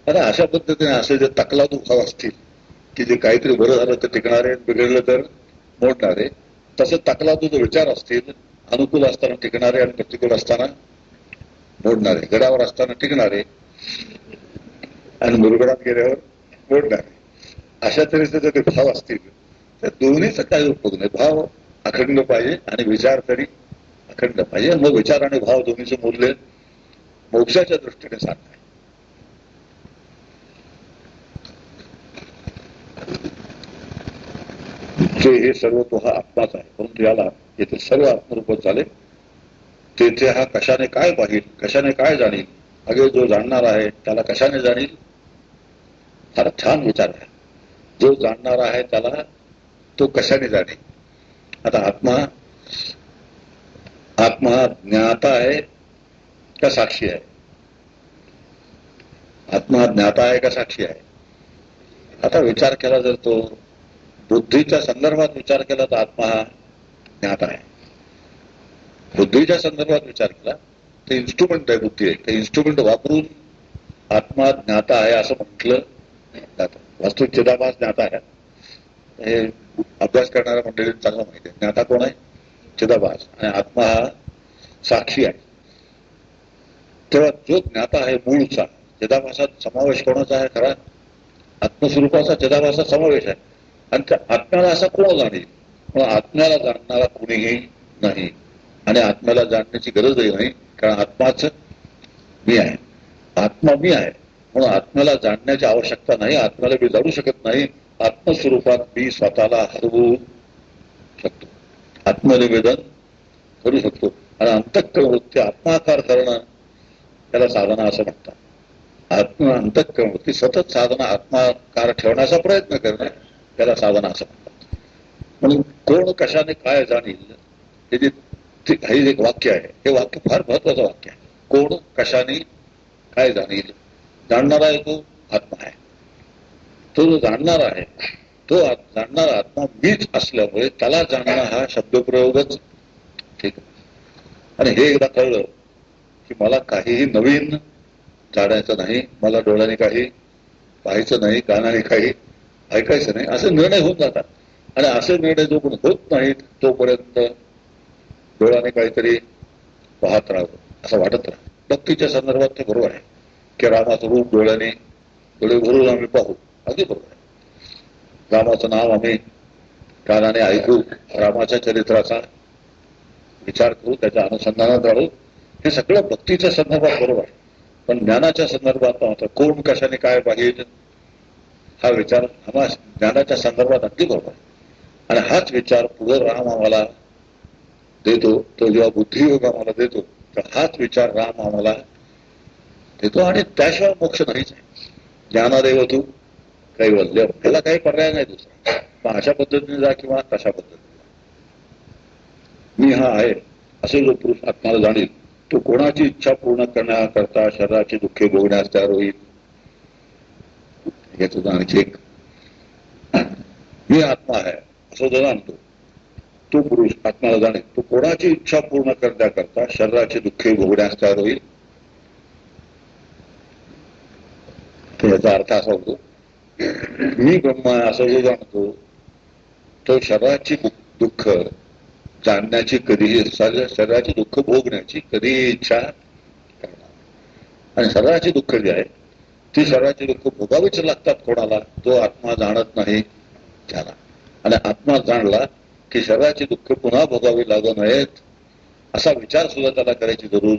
अरे अशा पद्धतीने असे जे तकला दुखाव असतील की जे काहीतरी बरं झालं तर टिकणारे बिघडलं तर मोडणारे तसे तकला जो विचार असतील अनुकूल असताना टिकणारे आणि प्रतिकूल असताना मोडणारे. गडावर असताना टिकणारे आणि मुरगडात गेल्यावर मोडणारे. अशा तऱ्हेचे जर ते भाव असतील तर दोन्हीचा काही उपयोग नाही. भाव अखंड पाहिजे आणि विचार तरी अखंड पाहिजे. मग विचार आणि भाव दोन्हीचे मूल्य मोक्षाच्या दृष्टीने सांगत जे हे सर्व तो हा आत्माच आहे. परंतु याला येथे सर्व आत्मरूपच झाले. तेथे हा कशाने काय पाहिल कशाने काय जाणील? अगे जो जाणणार आहे त्याला कशाने जाणील? फार छान विचार आहे. जो जाणणार आहे त्याला तो कशाने जाणे आता आत्मा आत्मा ज्ञाता आहे का साक्षी आहे? आत्मा ज्ञाता आहे का साक्षी आहे? आता विचार केला जर तो बुद्धीच्या संदर्भात विचार केला तर आत्मा हा ज्ञान आहे. बुद्धीच्या संदर्भात विचार केला ते इन्स्ट्रुमेंट आहे बुद्धी आहे. ते इन्स्ट्रुमेंट वापरून आत्मा ज्ञाता आहे असं म्हटलं वास्तू चिदाभास ज्ञाता आहे. हे अभ्यास करणाऱ्या मंडळीत चांगलं माहिती आहे. ज्ञाता कोण आहे? चिदाभास आणि आत्मा हा साक्षी आहे. तेव्हा जो ज्ञाता आहे मूळचा चिदाभासात समावेश कोणाचा आहे? खरा आत्मस्वरूपाचा चिदाभासात समावेश आहे. आणि त्या आत्म्याला असा कोण जाणील? पण आत्म्याला जाणणारा कुणीही नाही. आणि आत्म्याला जाणण्याची गरजही नाही कारण आत्माच मी आहे. आत्मा मी आहे. म्हणून आत्म्याला जाणण्याची आवश्यकता नाही आत्म्याला मी जाणू शकत नाही. आत्मस्वरूपात मी स्वतःला हरवू शकतो. आत्मनिवेदन करू शकतो. आणि अंतःकरण वृत्ती आत्माकार करणं त्याला साधना असं म्हणतात. आत्म अंतःकरण वृत्ती सतत साधना आत्माकार ठेवण्याचा प्रयत्न करणं त्याला साधना असं म्हणतात. म्हणून कोण कशाने काय जाणील हे जे हे एक वाक्य आहे हे वाक्य फार महत्वाचं वाक्य आहे. कोण कशाने काय जाणील जाणणारा आहे तो आत्मा आहे. तो जो जाणणारा आहे तो जाणणारा आत्मा मीच असल्यामुळे त्याला जाणणं हा शब्दप्रयोगच ठीक आणि हे एकदा कळलं की मला काहीही नवीन जाणायचं नाही मला डोळ्याने काही पाहायचं नाही कानाने काही ऐकायचं नाही असे निर्णय होऊन जातात. आणि असे निर्णय जो होत नाहीत तोपर्यंत डोळ्याने काहीतरी पाहत राहावं असं वाटत राहा भक्तीच्या संदर्भात ते बरोबर आहे. की रामाचं रूप डोळ्याने डोळे भरून आम्ही पाहू अगदी बरोबर आहे. रामाचं नाव आम्ही कानाने ऐकू रामाच्या चरित्राचा विचार करू त्याच्या अनुसंधानात राहू हे सगळं भक्तीच्या संदर्भात बरोबर आहे. पण ज्ञानाच्या संदर्भात मात्र कोण कशाने काय पाहिजे हा विचार आम्हा ज्ञानाच्या संदर्भात अगदी बरोबर आहे. आणि हाच विचार पुढे राम आम्हाला देतो तो जेव्हा बुद्धियोग आम्हाला देतो तर हाच विचार राम आम्हाला देतो. आणि त्याशिवाय मोक्ष नाहीच आहे. ज्ञानादेव तू कैवल्य त्याला काही पर्याय नाही दुसरा. मग अशा पद्धतीने जा किंवा तशा पद्धतीने मी हा आहे असे जो पुरुष आत्माला जाणील तो कोणाची इच्छा पूर्ण करण्याकरता शरीराची दुःखे भोगण्यास तयार होईल? याच तुझा आणखी एक मी आत्मा आहे. असं जो जाणतो तो पुरुष आत्म्याला जाणे. तो कोणाची इच्छा पूर्ण करण्याकरता शरीराची दुःखे भोगण्यास तयार होईल? याचा अर्थ असा होतो मी ब्रह्म आहे असं जो जाणतो तो शरीराची दुःख जाणण्याची कधीही शरीराची दुःख भोगण्याची कधीही इच्छा करणार. आणि शरीराची दुःख जी आहे ती शरीराची दुःख भोगावीच लागतात कोणाला जो आत्मा जाणत नाही त्याला. आणि आत्मा जाणला की शरीराची दुःख पुन्हा भोगावी लागू नयेत असा विचार सुद्धा त्याला करायची जरूर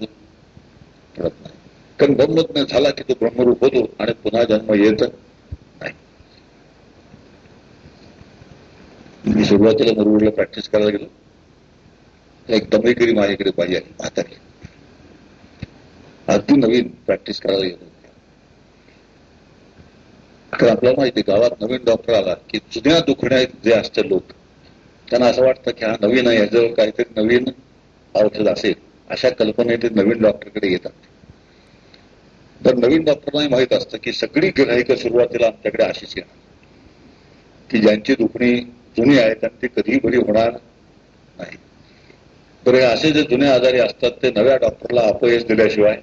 पडत नाही. कारण ब्रह्मज्ञ झाला की तो ब्रह्मरूप होतो आणि पुन्हा जन्म येत नाही. मी सुरुवातीला मुरुडला प्रॅक्टिस करायला गेलो. एक दमेगिरी माझ्याकडे पाहिजे म्हातारी. अगदी नवीन प्रॅक्टिस करायला गेलो. तर आपल्याला माहिती गावात नवीन डॉक्टर आला की जुन्या दुखण्या जे असते लोक त्यांना असं वाटतं की हा नवीन आहे याच्यावर काहीतरी नवीन औषध असेल अशा कल्पने ते नवीन डॉक्टरकडे येतात. तर नवीन डॉक्टरलाही माहीत असतं की सगळी गिराहिक सुरुवातीला आमच्याकडे अशीच येणार. की ज्यांची दुखणी जुनी आहे त्यांनी कधीही बरी होणार नाही. तर असे जे जुने आजारी असतात ते नव्या डॉक्टरला अपयश दिल्याशिवाय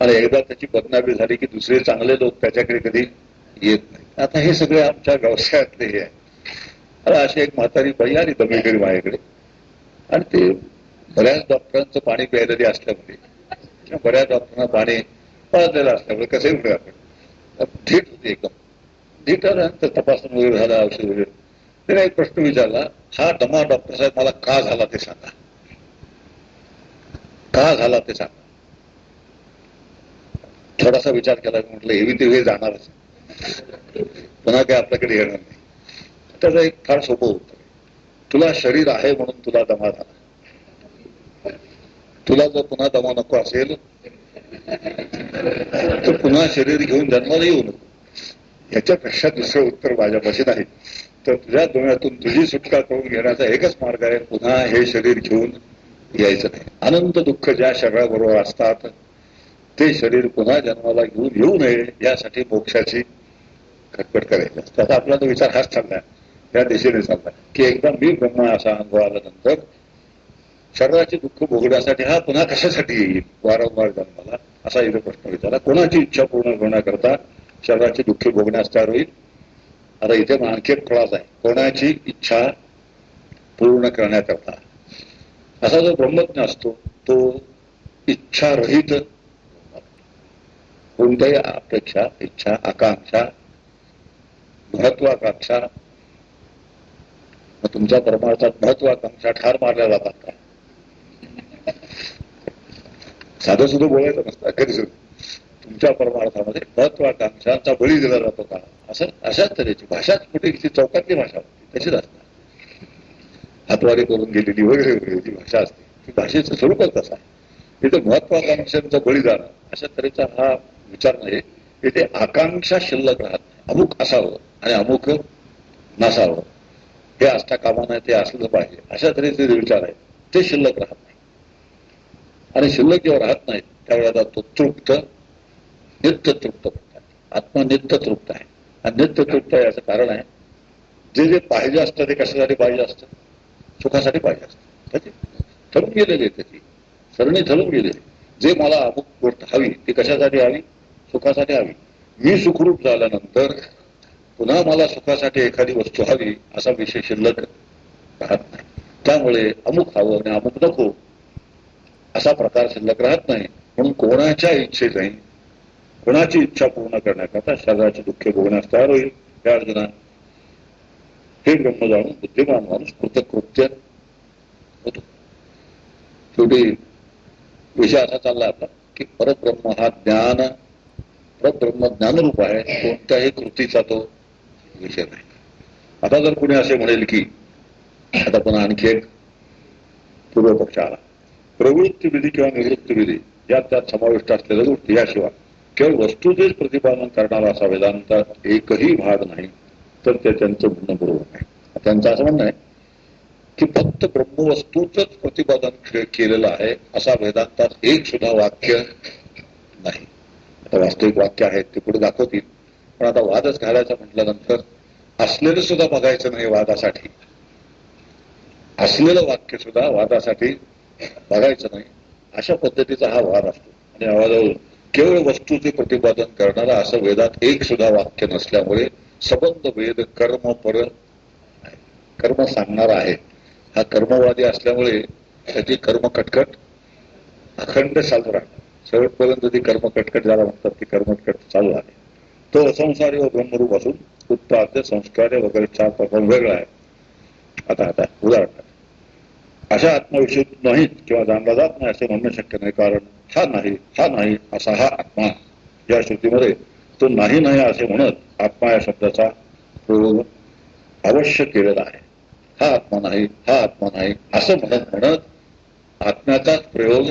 आणि एकदा त्याची बदनामी झाली की दुसरे चांगले लोक त्याच्याकडे कधी येत नाही. आता हे सगळे आमच्या व्यवसायातले हे आहे अशी एक म्हातारी बाई आली दमेकरी माझ्याकडे. आणि ते बऱ्याच डॉक्टरांचं पाणी प्यायलेली असल्यामुळे किंवा बऱ्याच डॉक्टरांना पाणी पाजलेलं असल्यामुळे कसे मिळेल आपण? धीट होती एकदम. धीट आल्यानंतर वगैरे झाला औषध वगैरे. त्याने एक प्रश्न विचारला हा दमा डॉक्टर साहेब मला का झाला ते सांगा. का झाला ते सांगा. थोडासा विचार केला म्हटलं एवी ते वेळ जाणारच. पुन्हा काय आपल्याकडे येणार नाही. त्याचं एक फार सोपं होतं. तुला शरीर आहे म्हणून तुला दमा झाला. तुला जर पुन्हा दमा नको असेल तर पुन्हा शरीर घेऊन जन्माला येऊ नको. याच्यापेक्षा दुसरं उत्तर माझ्यापाशी नाही. तर तुझ्या डोळ्यातून तुझी सुटका करून घेण्याचा एकच मार्ग आहे पुन्हा हे शरीर घेऊन यायचं नाही. अनंत दुःख ज्या शरीराबरोबर असतात ते शरीर पुन्हा जन्माला घेऊन येऊ नये यासाठी मोक्षाची खटपट करायची. त्याचा आपला तो विचार हाच चाललाय या दिशेने चाललाय की एकदा मी ब्रह्म असा अनुभव आल्यानंतर शरीराचे दुःख भोगण्यासाठी हा पुन्हा कशासाठी येईल? वारंवार जन्माला? असा इथे प्रश्न विचारला. कोणाची इच्छा पूर्ण करण्याकरता शरीराचे दुःख भोगण्यास तयार होईल? आता इथे आणखी एक खुलासा आहे. कोणाची इच्छा पूर्ण करण्याकरता? असा जो ब्रह्मज्ञ असतो तो इच्छारहित कोणत्याही अपेक्षा इच्छा आकांक्षा महत्वाकांक्षा तुमच्या परमार्थात महत्वाकांक्षा ठार मारल्या जातात का? साधं सुद्धा बोलायचं नसतं कधी तुमच्या परमार्थामध्ये महत्वाकांक्षांचा बळी दिला जातो का? असं अशाच तऱ्हेची भाषाच कुठे चौकातली भाषा होती तशीच असतात हातवारी करून गेलेली वगैरे वगैरे जी भाषा असते ती भाषेचं स्वरूपच कसं आहे. तिथे महत्वाकांक्षांचा बळी जाणं अशा तऱ्हेचा हा विचार नाही तिथे आकांक्षा शिल्लक राहत. अमुक असावं आणि अमुक नसावं. हे असता कामा नाही ते असलं पाहिजे. अशा तऱ्हेचे जे विचार आहेत. ते शिल्लक राहत नाही. आणि शिल्लक जेव्हा राहत नाही त्यावेळेला तो तृप्त नित्य तृप्त म्हणतात. आत्मनित्य तृप्त आहे. आणि नित्य तृप्त आहे याचं कारण आहे जे जे पाहिजे असतं ते कशासाठी पाहिजे असतं? सुखासाठी पाहिजे असतं. म्हणजे ठरून गेलेले त्याची. सरणी ठरून गेलेली जे मला अमुक गोष्ट हवी ती कशासाठी हवी? सुखासाठी हवी मी सुखरूप झाल्यानंतर पुन्हा मला सुखासाठी एखादी वस्तू हवी असा विषय शिल्लक राहत नाही. त्यामुळे अमुक हवं आणि अमुक नको असा प्रकार शिल्लक राहत नाही. म्हणून कोणाच्या इच्छेचाही कोणाची इच्छा पूर्ण करण्याकरता शरीराचे दुःख भोगण्यास तयार होईल. या अर्जुना हे ब्रह्म जाणून बुद्धिमान माणूस कृतकृत्य होतो. शेवटी विषय असा चालला आता की परब्रह्म हा ज्ञान परब्रह्म ज्ञानरूप आहे. कोणत्याही कृतीचा तो विषय नाही. आता जर कुणी असे म्हणेल की आता पण आणखी एक पूर्वपक्ष आला. प्रवृत्ती विधी किंवा निवृत्ती विधी यात त्यात समाविष्ट असलेल्या गोष्टी याशिवाय केवळ वस्तूचेच प्रतिपादन करणारा असा वेदांतात एकही भाग नाही तर ते त्यांचं म्हणणं बरोबर नाही. त्यांचं असं म्हणणं आहे की फक्त ब्रह्मवस्तूच प्रतिपादन केलेलं आहे असा वेदांतात एक सुद्धा वाक्य नाही. वास्तविक वाक्य आहेत ते पुढे दाखवतील. पण आता वादच घालायचा म्हटल्यानंतर असलेलं सुद्धा बघायचं नाही वादासाठी. असलेलं वाक्य सुद्धा वादासाठी बघायचं नाही. अशा पद्धतीचा हा वाद असतो. आणि केवळ वस्तूचे प्रतिपादन करणारा असं वेदात एक सुद्धा वाक्य नसल्यामुळे सबंध वेद कर्म पर कर्म सांगणारा आहे. हा कर्मवादी असल्यामुळे त्याची कर्म कटकट अखंड चालू राहणार. शेवटपर्यंत ती कर्म कटकट झाला म्हणतात ती कर्मकट चालू आहे. तो असंसारी व ब्रह्मरूप असून उत्पाद्य संस्कार वगैरे चार प्रकार वेगळा आहे. आता आता उदाहरणार्थ अशा आत्मविषयी नाहीत किंवा जाणला जात नाही असे म्हणणं शक्य नाही कारण हा नाही हा नाही असा हा आत्मा या श्रुतीमध्ये तो नाही नाही असे म्हणत आत्मा या शब्दाचा प्रयोग अवश्य केलेला आहे. हा आत्मा नाही हा आत्मा नाही असं म्हणत म्हणत आत्म्याचाच प्रयोग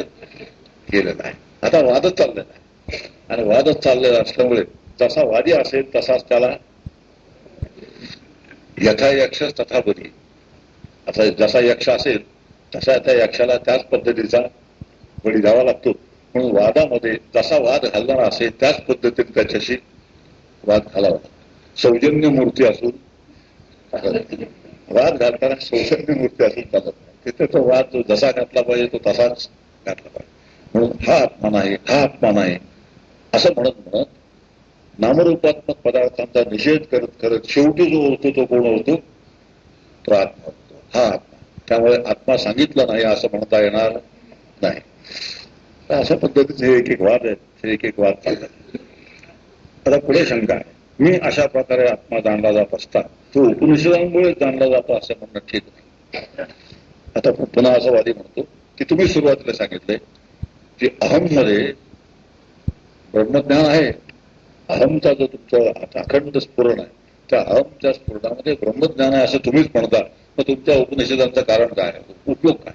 केलेला आहे. आता वादच चाललेला आहे आणि वादच चाललेला असल्यामुळे जसा वादी असेल तसाच त्याला यथा यक्ष तथा असा आता जसा यक्ष असेल तसा त्या यक्षाला त्याच पद्धतीचा बळी द्यावा लागतो. म्हणून वादामध्ये जसा वाद घालणारा असेल त्याच पद्धतीने त्याच्याशी वाद घालावा सौजन्य मूर्ती असून वाद घालताना सौजन्य मूर्ती असून चालत नाही. तिथे तो वाद जो जसा घातला पाहिजे तो तसाच घातला पाहिजे. म्हणून हा आत्मा नाही हा आत्मा नाही. असं म्हणत म्हणत नामरूपात्मक पदार्थांचा निषेध करत करत शेवटी जो होतो तो कोण होतो? तो आत्मा होतो. हा आत्मा. त्यामुळे आत्मा सांगितला नाही असं म्हणता येणार नाही. अशा पद्धतीचे एक एक वाद आहेत. हे एक एक वाद चालतात आता पुढे शंका आहे. मी अशा प्रकारे आत्मा जाणला जात असता तो उपनिषदांमुळे जाणला जातो असं म्हणणं ठीक नाही. आता पुन्हा असं वादी म्हणतो की तुम्ही सुरुवातीला सांगितले जे अहम झाले ब्रह्मज्ञान आहे. अहमचा जो तुमचा अखंड स्फुरण आहे त्या अहमच्या स्फुरणामध्ये ब्रह्मज्ञान आहे असं तुम्हीच म्हणता. मग तुमच्या उपनिषदांचं कारण काय? उपयोग काय?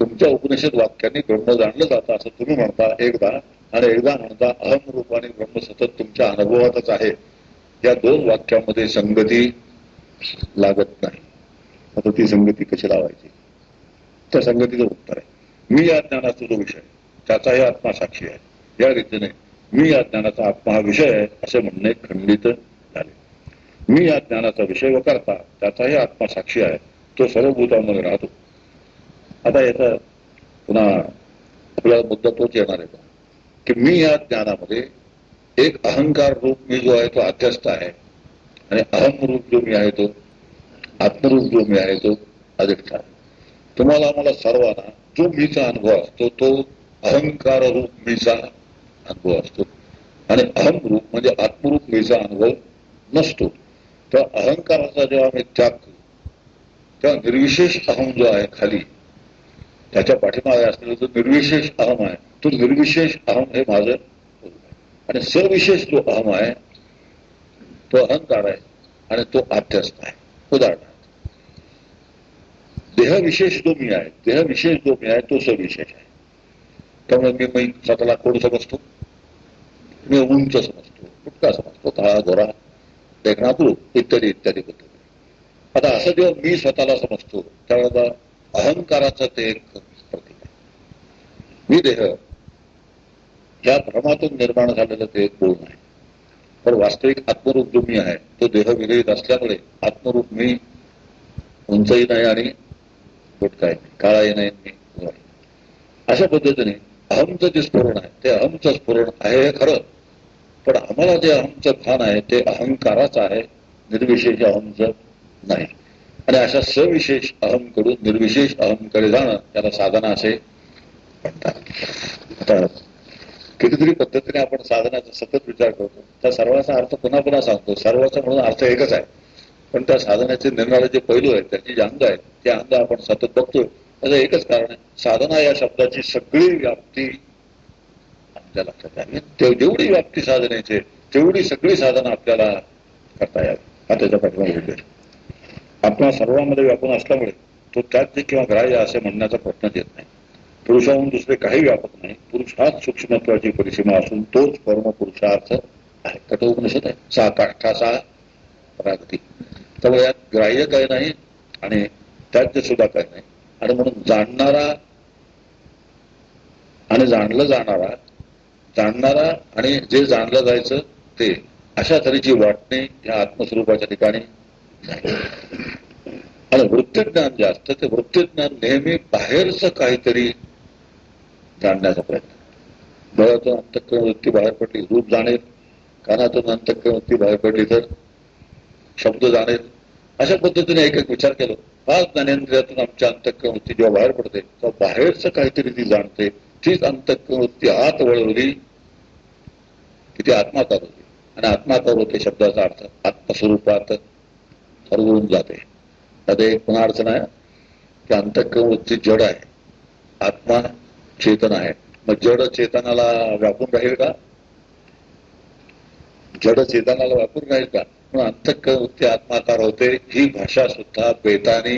तुमच्या उपनिषद वाक्यांनी ब्रह्म जाणलं जातं असं तुम्ही म्हणता एकदा आणि एकदा म्हणता अहम रूपाने ब्रह्म सतत तुमच्या अनुभवातच आहे. या दोन वाक्यामध्ये संगती लागत नाही. आता ती संगती कशी लावायची? त्या संगतीचं उत्तर आहे. मी या ज्ञानाचा जो विषय त्याचाही आत्मा साक्षी आहे. या रीतीने मी या ज्ञानाचा आत्मा हा विषय आहे असे म्हणणे खंडित झाले. मी या ज्ञानाचा विषय व करता त्याचाही आत्मा साक्षी आहे तो सर्व भूतांमध्ये राहतो. आता याचा पुन्हा आपल्याला मुद्दा तोच येणार आहे. की मी या ज्ञानामध्ये एक अहंकार रूप मी जो आहे तो अध्यस्त आहे. आणि अहम रूप जो मी आहे तो आत्मरूप जो मी आहे तो अधिष्ठ तुम्हाला मला सर्वांना जो मीचा अनुभव असतो तो अहंकार रूप मीचा अनुभव असतो. आणि अहम रूप म्हणजे आत्मरूप मीचा अनुभव नसतो. त्या अहंकाराचा जेव्हा मी त्याग करू तेव्हा निर्विशेष अहम जो आहे खाली त्याच्या पाठीमागे असलेला जो निर्विशेष अहम आहे तो निर्विशेष अहम हे माझं आणि सविशेष जो अहम आहे तो अहंकार आहे आणि तो आध्यस्त आहे. उदाहरण. देह देहविशेष जो मी आहे देहविशेष जो मी आहे तो सविशेष आहे. त्यामुळे मी मी स्वतःला कोण समजतो. मी उंच समजतो कुठका समजतो काळा गोरा देखणापूर इत्यादी इत्यादी पद्धती आता असं जेव्हा मी स्वतःला समजतो त्यावेळेला अहंकाराचं ते एक प्रतीक आहे. मी देह या भ्रमातून निर्माण झालेलं ते एक गुण आहे. पण वास्तविक आत्मरूप जो मी आहे तो देह विरहित असल्यामुळे आत्मरूप मी उंचही नाही आणि गुटकाही नाही काळा येणं अशा पद्धतीने अहमचं जे स्फोरण आहे ते अहमचं स्फोरण आहे हे खरं. पण आम्हाला जे अहमचं भान आहे ते अहंकाराचं आहे निर्विशेष अहमचं नाही. आणि अशा सविशेष अहमकडून निर्विशेष अहमकडे जाणं त्याला साधना असे म्हणतात. आता कितीतरी पद्धतीने आपण साधनाचा सतत विचार करतो. त्या सर्वांचा अर्थ पुन्हा पुन्हा सांगतो. सर्वाचा म्हणून अर्थ एकच आहे. पण त्या साधनाचे निर्णय जे पैलू आहेत त्याची जे अंग आहेत ते अंग आपण सतत बघतोय. त्याचं एकच कारण आहे साधना या शब्दाची सगळी व्याप्ती आपल्या लक्षात आहे. जेवढी व्याप्ती साधनेचे तेवढी सगळी साधना आपल्याला करता यावी. हा त्याच्या पाठीमागे आपण सर्वांमध्ये व्यापून असल्यामुळे तो त्यात किंवा ग्राह्य असे म्हणण्याचा प्रश्न येत नाही. पुरुषाहून दुसरे काही व्यापक नाही. पुरुष हाच सूक्ष्मत्वाची परिसीमा असून तोच परम पुरुषार्थ आहे. कठोपनिषद आहे. सहा काष्ठाचा प्रागती. त्यामुळे यात ग्राह्य काही नाही आणि त्याज्य सुद्धा काही नाही. आणि म्हणून जाणणारा आणि जाणलं जाणारा जाणणारा आणि जे जाणलं जायचं ते अशा तऱ्हेची वाटणे या आत्मस्वरूपाच्या ठिकाणी आणि वृत्तज्ञान जे असतं ते वृत्तज्ञान नेहमी बाहेरचं काहीतरी जाणण्याचा प्रयत्न. डोळ्यातून अंतकरण वृत्ती बाहेर पडली रूप जाणेल कानातून अंतकरण वृत्ती बाहेर पडली तर शब्द जाणेल अशा पद्धतीने एक एक विचार केला. हा ज्ञानेंद्रियातून आमच्या अंतकवृत्ती जेव्हा बाहेर पडते तेव्हा बाहेरचं काहीतरी ती जाणते. तीच अंतकवृत्ती आत वळवली की ती आत्माकार होती आणि आत्माकार होते शब्दाचा अर्थ आत्मस्वरूपात हरवून जाते. त्यात एक पुन्हा अडचण आहे की अंतकवृत्ती जड आहे. आत्मा चेतन आहे. मग जड चेतनाला व्यापून राहील का? जड चेतनाला व्यापून राहील का? म्हणून अंतकरण वृत्ती आत्माकार होते ही भाषा सुद्धा बेताने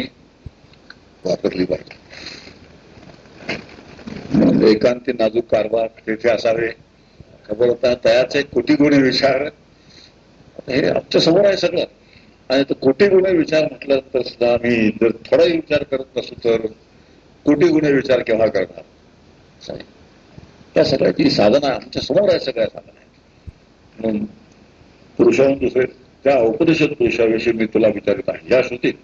वापरली पाहिजे. म्हणजे एकांती नाजूक कारभार तेथे असावे. खबर होता तयाचे कोटी गुणे विचार. हे आमच्यासमोर आहे सगळं. आणि तो कोटी गुणे विचार म्हटलं तर सुद्धा आम्ही जर थोडाही विचार करत नसू तर कोटी गुणे विचार केव्हा करणार? त्या सगळ्याची साधना आमच्यासमोर आहे सगळ्या साधना म्हणून पुरुषाहून दुसरे त्या औपनिषद पुरुषाविषयी मी तुला विचारित आहे. या श्रुतीत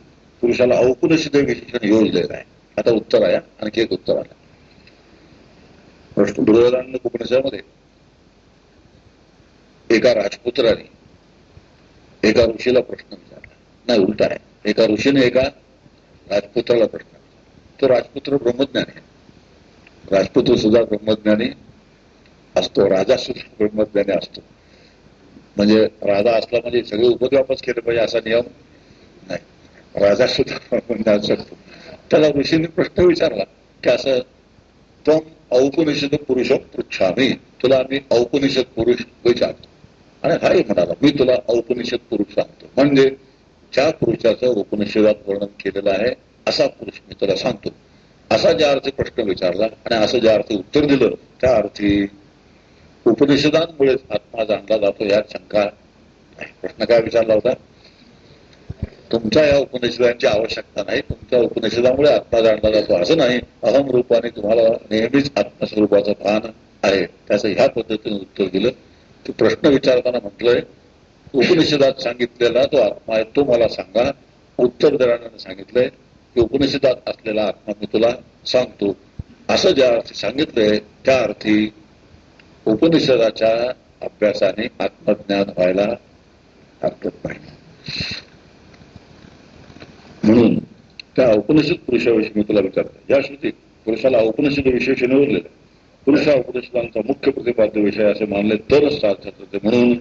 पुरुषाला औपनिषद विशेषण योजलेलं देत आहे आता उत्तर आहे. आणखी एक उत्तर आलं बृहदानंद उपनिषदामध्ये एका राजपुत्राने एका ऋषीला प्रश्न विचारला. नाही उलटा आहे. एका ऋषीने एका राजपुत्राला प्रश्न तो राजपुत्र ब्रह्मज्ञानी आहे. राजपुत्र सुद्धा ब्रह्मज्ञानी असतो. राजा सुद्धा ब्रह्मज्ञानी असतो. म्हणजे राजा असला म्हणजे सगळे उपद्व्यापच केले पाहिजे असा नियम नाही. राजा सुद्धा शकतो. त्याला ऋषीने प्रश्न विचारला की असं तम औपनिषद पुरुष पृच्छामी. तुला मी औपनिषद पुरुष विचारतो. आणि हाही म्हणाला मी तुला औपनिषद पुरुष सांगतो. म्हणजे ज्या पुरुषाचं उपनिषदात वर्णन केलेलं आहे असा पुरुष मी तुला सांगतो. असा ज्या अर्थी प्रश्न विचारला आणि असं ज्या अर्थी उत्तर दिलं त्या अर्थी उपनिषदांमुळेच आत्मा जाणला जातो यात शंका प्रश्न काय विचारला होता? तुमच्या या उपनिषदांची आवश्यकता नाही तुमच्या उपनिषदामुळे आत्मा जाणला जातो. असं नाही अहम रूपाने तुम्हाला नेहमीच आत्मस्वरूपाचं भान आहे. त्याचं ह्या पद्धतीने उत्तर दिलं. की प्रश्न विचारताना म्हटलंय उपनिषदात सांगितलेला तो आत्मा आहे तो मला सांगा. उत्तर देणाऱ्याने सांगितलंय की उपनिषदात असलेला आत्मा मी तुला सांगतो. असं ज्या अर्थी सांगितलंय त्या अर्थी उपनिषदाच्या अभ्यासाने आत्मज्ञान व्हायला हरकत नाही म्हणून त्या उपनिषद पुरुषाविषयी मी तुला विचारतो. या श्रुतीत पुरुषाला उपनिषद विशेष निवडलेलं पुरुषा उपनिषदांचा मुख्य प्रतिपाद्य विषय असे मानले तरच सार्थक होते. म्हणून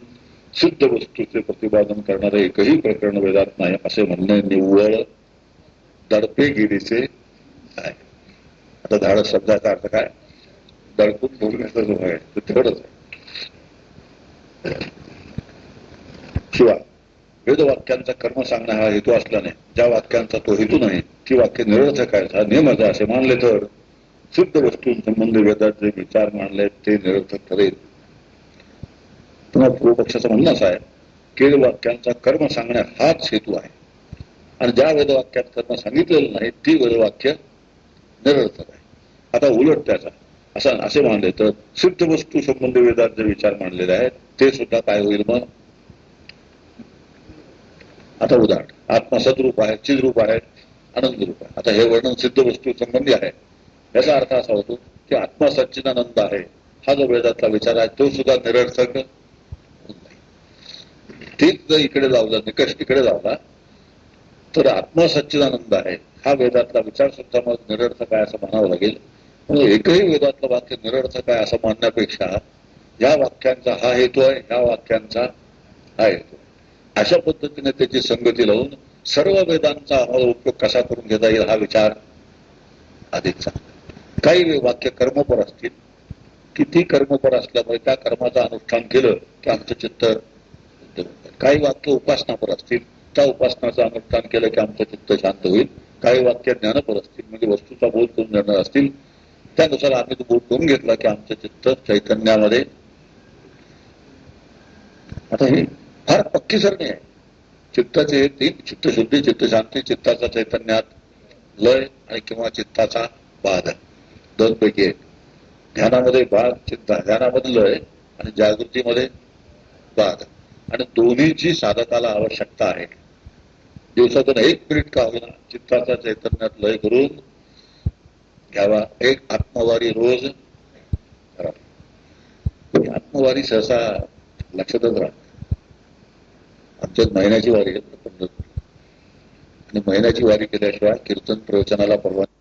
सिद्ध वस्तूचे प्रतिपादन करणारे एकही प्रकरण वेदात नाही असे म्हणणे निव्वळ दडपेगिरीचे आहे. आता धाड शब्दाचा अर्थ काय? दडपून बोलण्याचा जो आहे तो तेवढंच आहे शिवाय वेदवाक्यांचा कर्म सांगणं हा हेतू असल्याने ज्या वाक्यांचा तो हेतू नाही ती वाक्य निरर्थक आहे हा नियम आहे असे मानले तर शुद्ध वस्तूंसंबंधी वेदात जे विचार मांडले ते निरर्थक ठरेल पुन्हा पूर्वपक्षाचं म्हणणं असं आहे केळ वाक्यांचा कर्म सांगण्या हाच हेतू आहे आणि ज्या वेदवाक्यात कर्म सांगितलेलं नाही ती वेदवाक्य निरर्थक आहे आता उलट त्याचा असं असे मानले तर सिद्ध वस्तू संबंधी वेदात जे विचार मांडलेले आहेत ते सुद्धा काय होईल मग? आता उदाहरण. आत्मसद्रूप आहे चिद्रूप आहे आनंद रूप आहे आता हे वर्णन सिद्ध वस्तू संबंधी आहे. याचा अर्थ असा होतो की आत्मा सच्चिदानंद आहे. हा जो वेदातला विचार आहे तो सुद्धा निरर्थक ठीक जर इकडे लावला निकष इकडे लावला तर आत्मा सच्चिदानंद आहे. हा वेदातला विचार सुद्धा मग निरर्थक आहे असं म्हणावं लागेल. म्हणजे एकही वेदातलं वाक्य निरर्थक आहे असं म्हणण्यापेक्षा या वाक्यांचा हा हेतू आहे ह्या वाक्यांचा हा हेतू अशा पद्धतीने त्याची संगती लावून सर्व वेदांचा आम्हाला उपयोग कसा करून घेता येईल हा विचार अधिक चांगला काही वाक्य कर्मपर असतील. किती कर्मपर असल्यामुळे त्या कर्माचं अनुष्ठान केलं की आमचं चित्त काही वाक्य उपासनापर असतील त्या उपासनाचं अनुष्ठान केलं की आमचं चित्त शांत होईल. काही वाक्य ज्ञानपर असतील म्हणजे वस्तूचा बोध करून देणार असतील त्यानुसार आम्ही तो बोध करून घेतला की आमचं चित्त चैतन्यामध्ये. आता हे फार पक्की सरणी आहे. चित्ताचे हे तीन चित्तशुद्धी चित्तशांती चित्ताचा चैतन्यात लय आणि किंवा चित्ताचा बाध दोन पैकी एक. ध्यानामध्ये बाध चित्ता ध्यानामध्ये लय आणि जागृतीमध्ये बाध आणि दोन्हीची साधकाला आवश्यकता आहे. दिवसातून एक मिनिट का होईना चित्ताचा चैतन्यात लय करून घ्यावा एक आत्मवारी रोज करावी आत्मवारी सहसा लक्षातच राहते. आमच्यात महिन्याची वारी आहे आणि महिन्याची वारी केल्याशिवाय कीर्तन प्रवचनाला परवानगी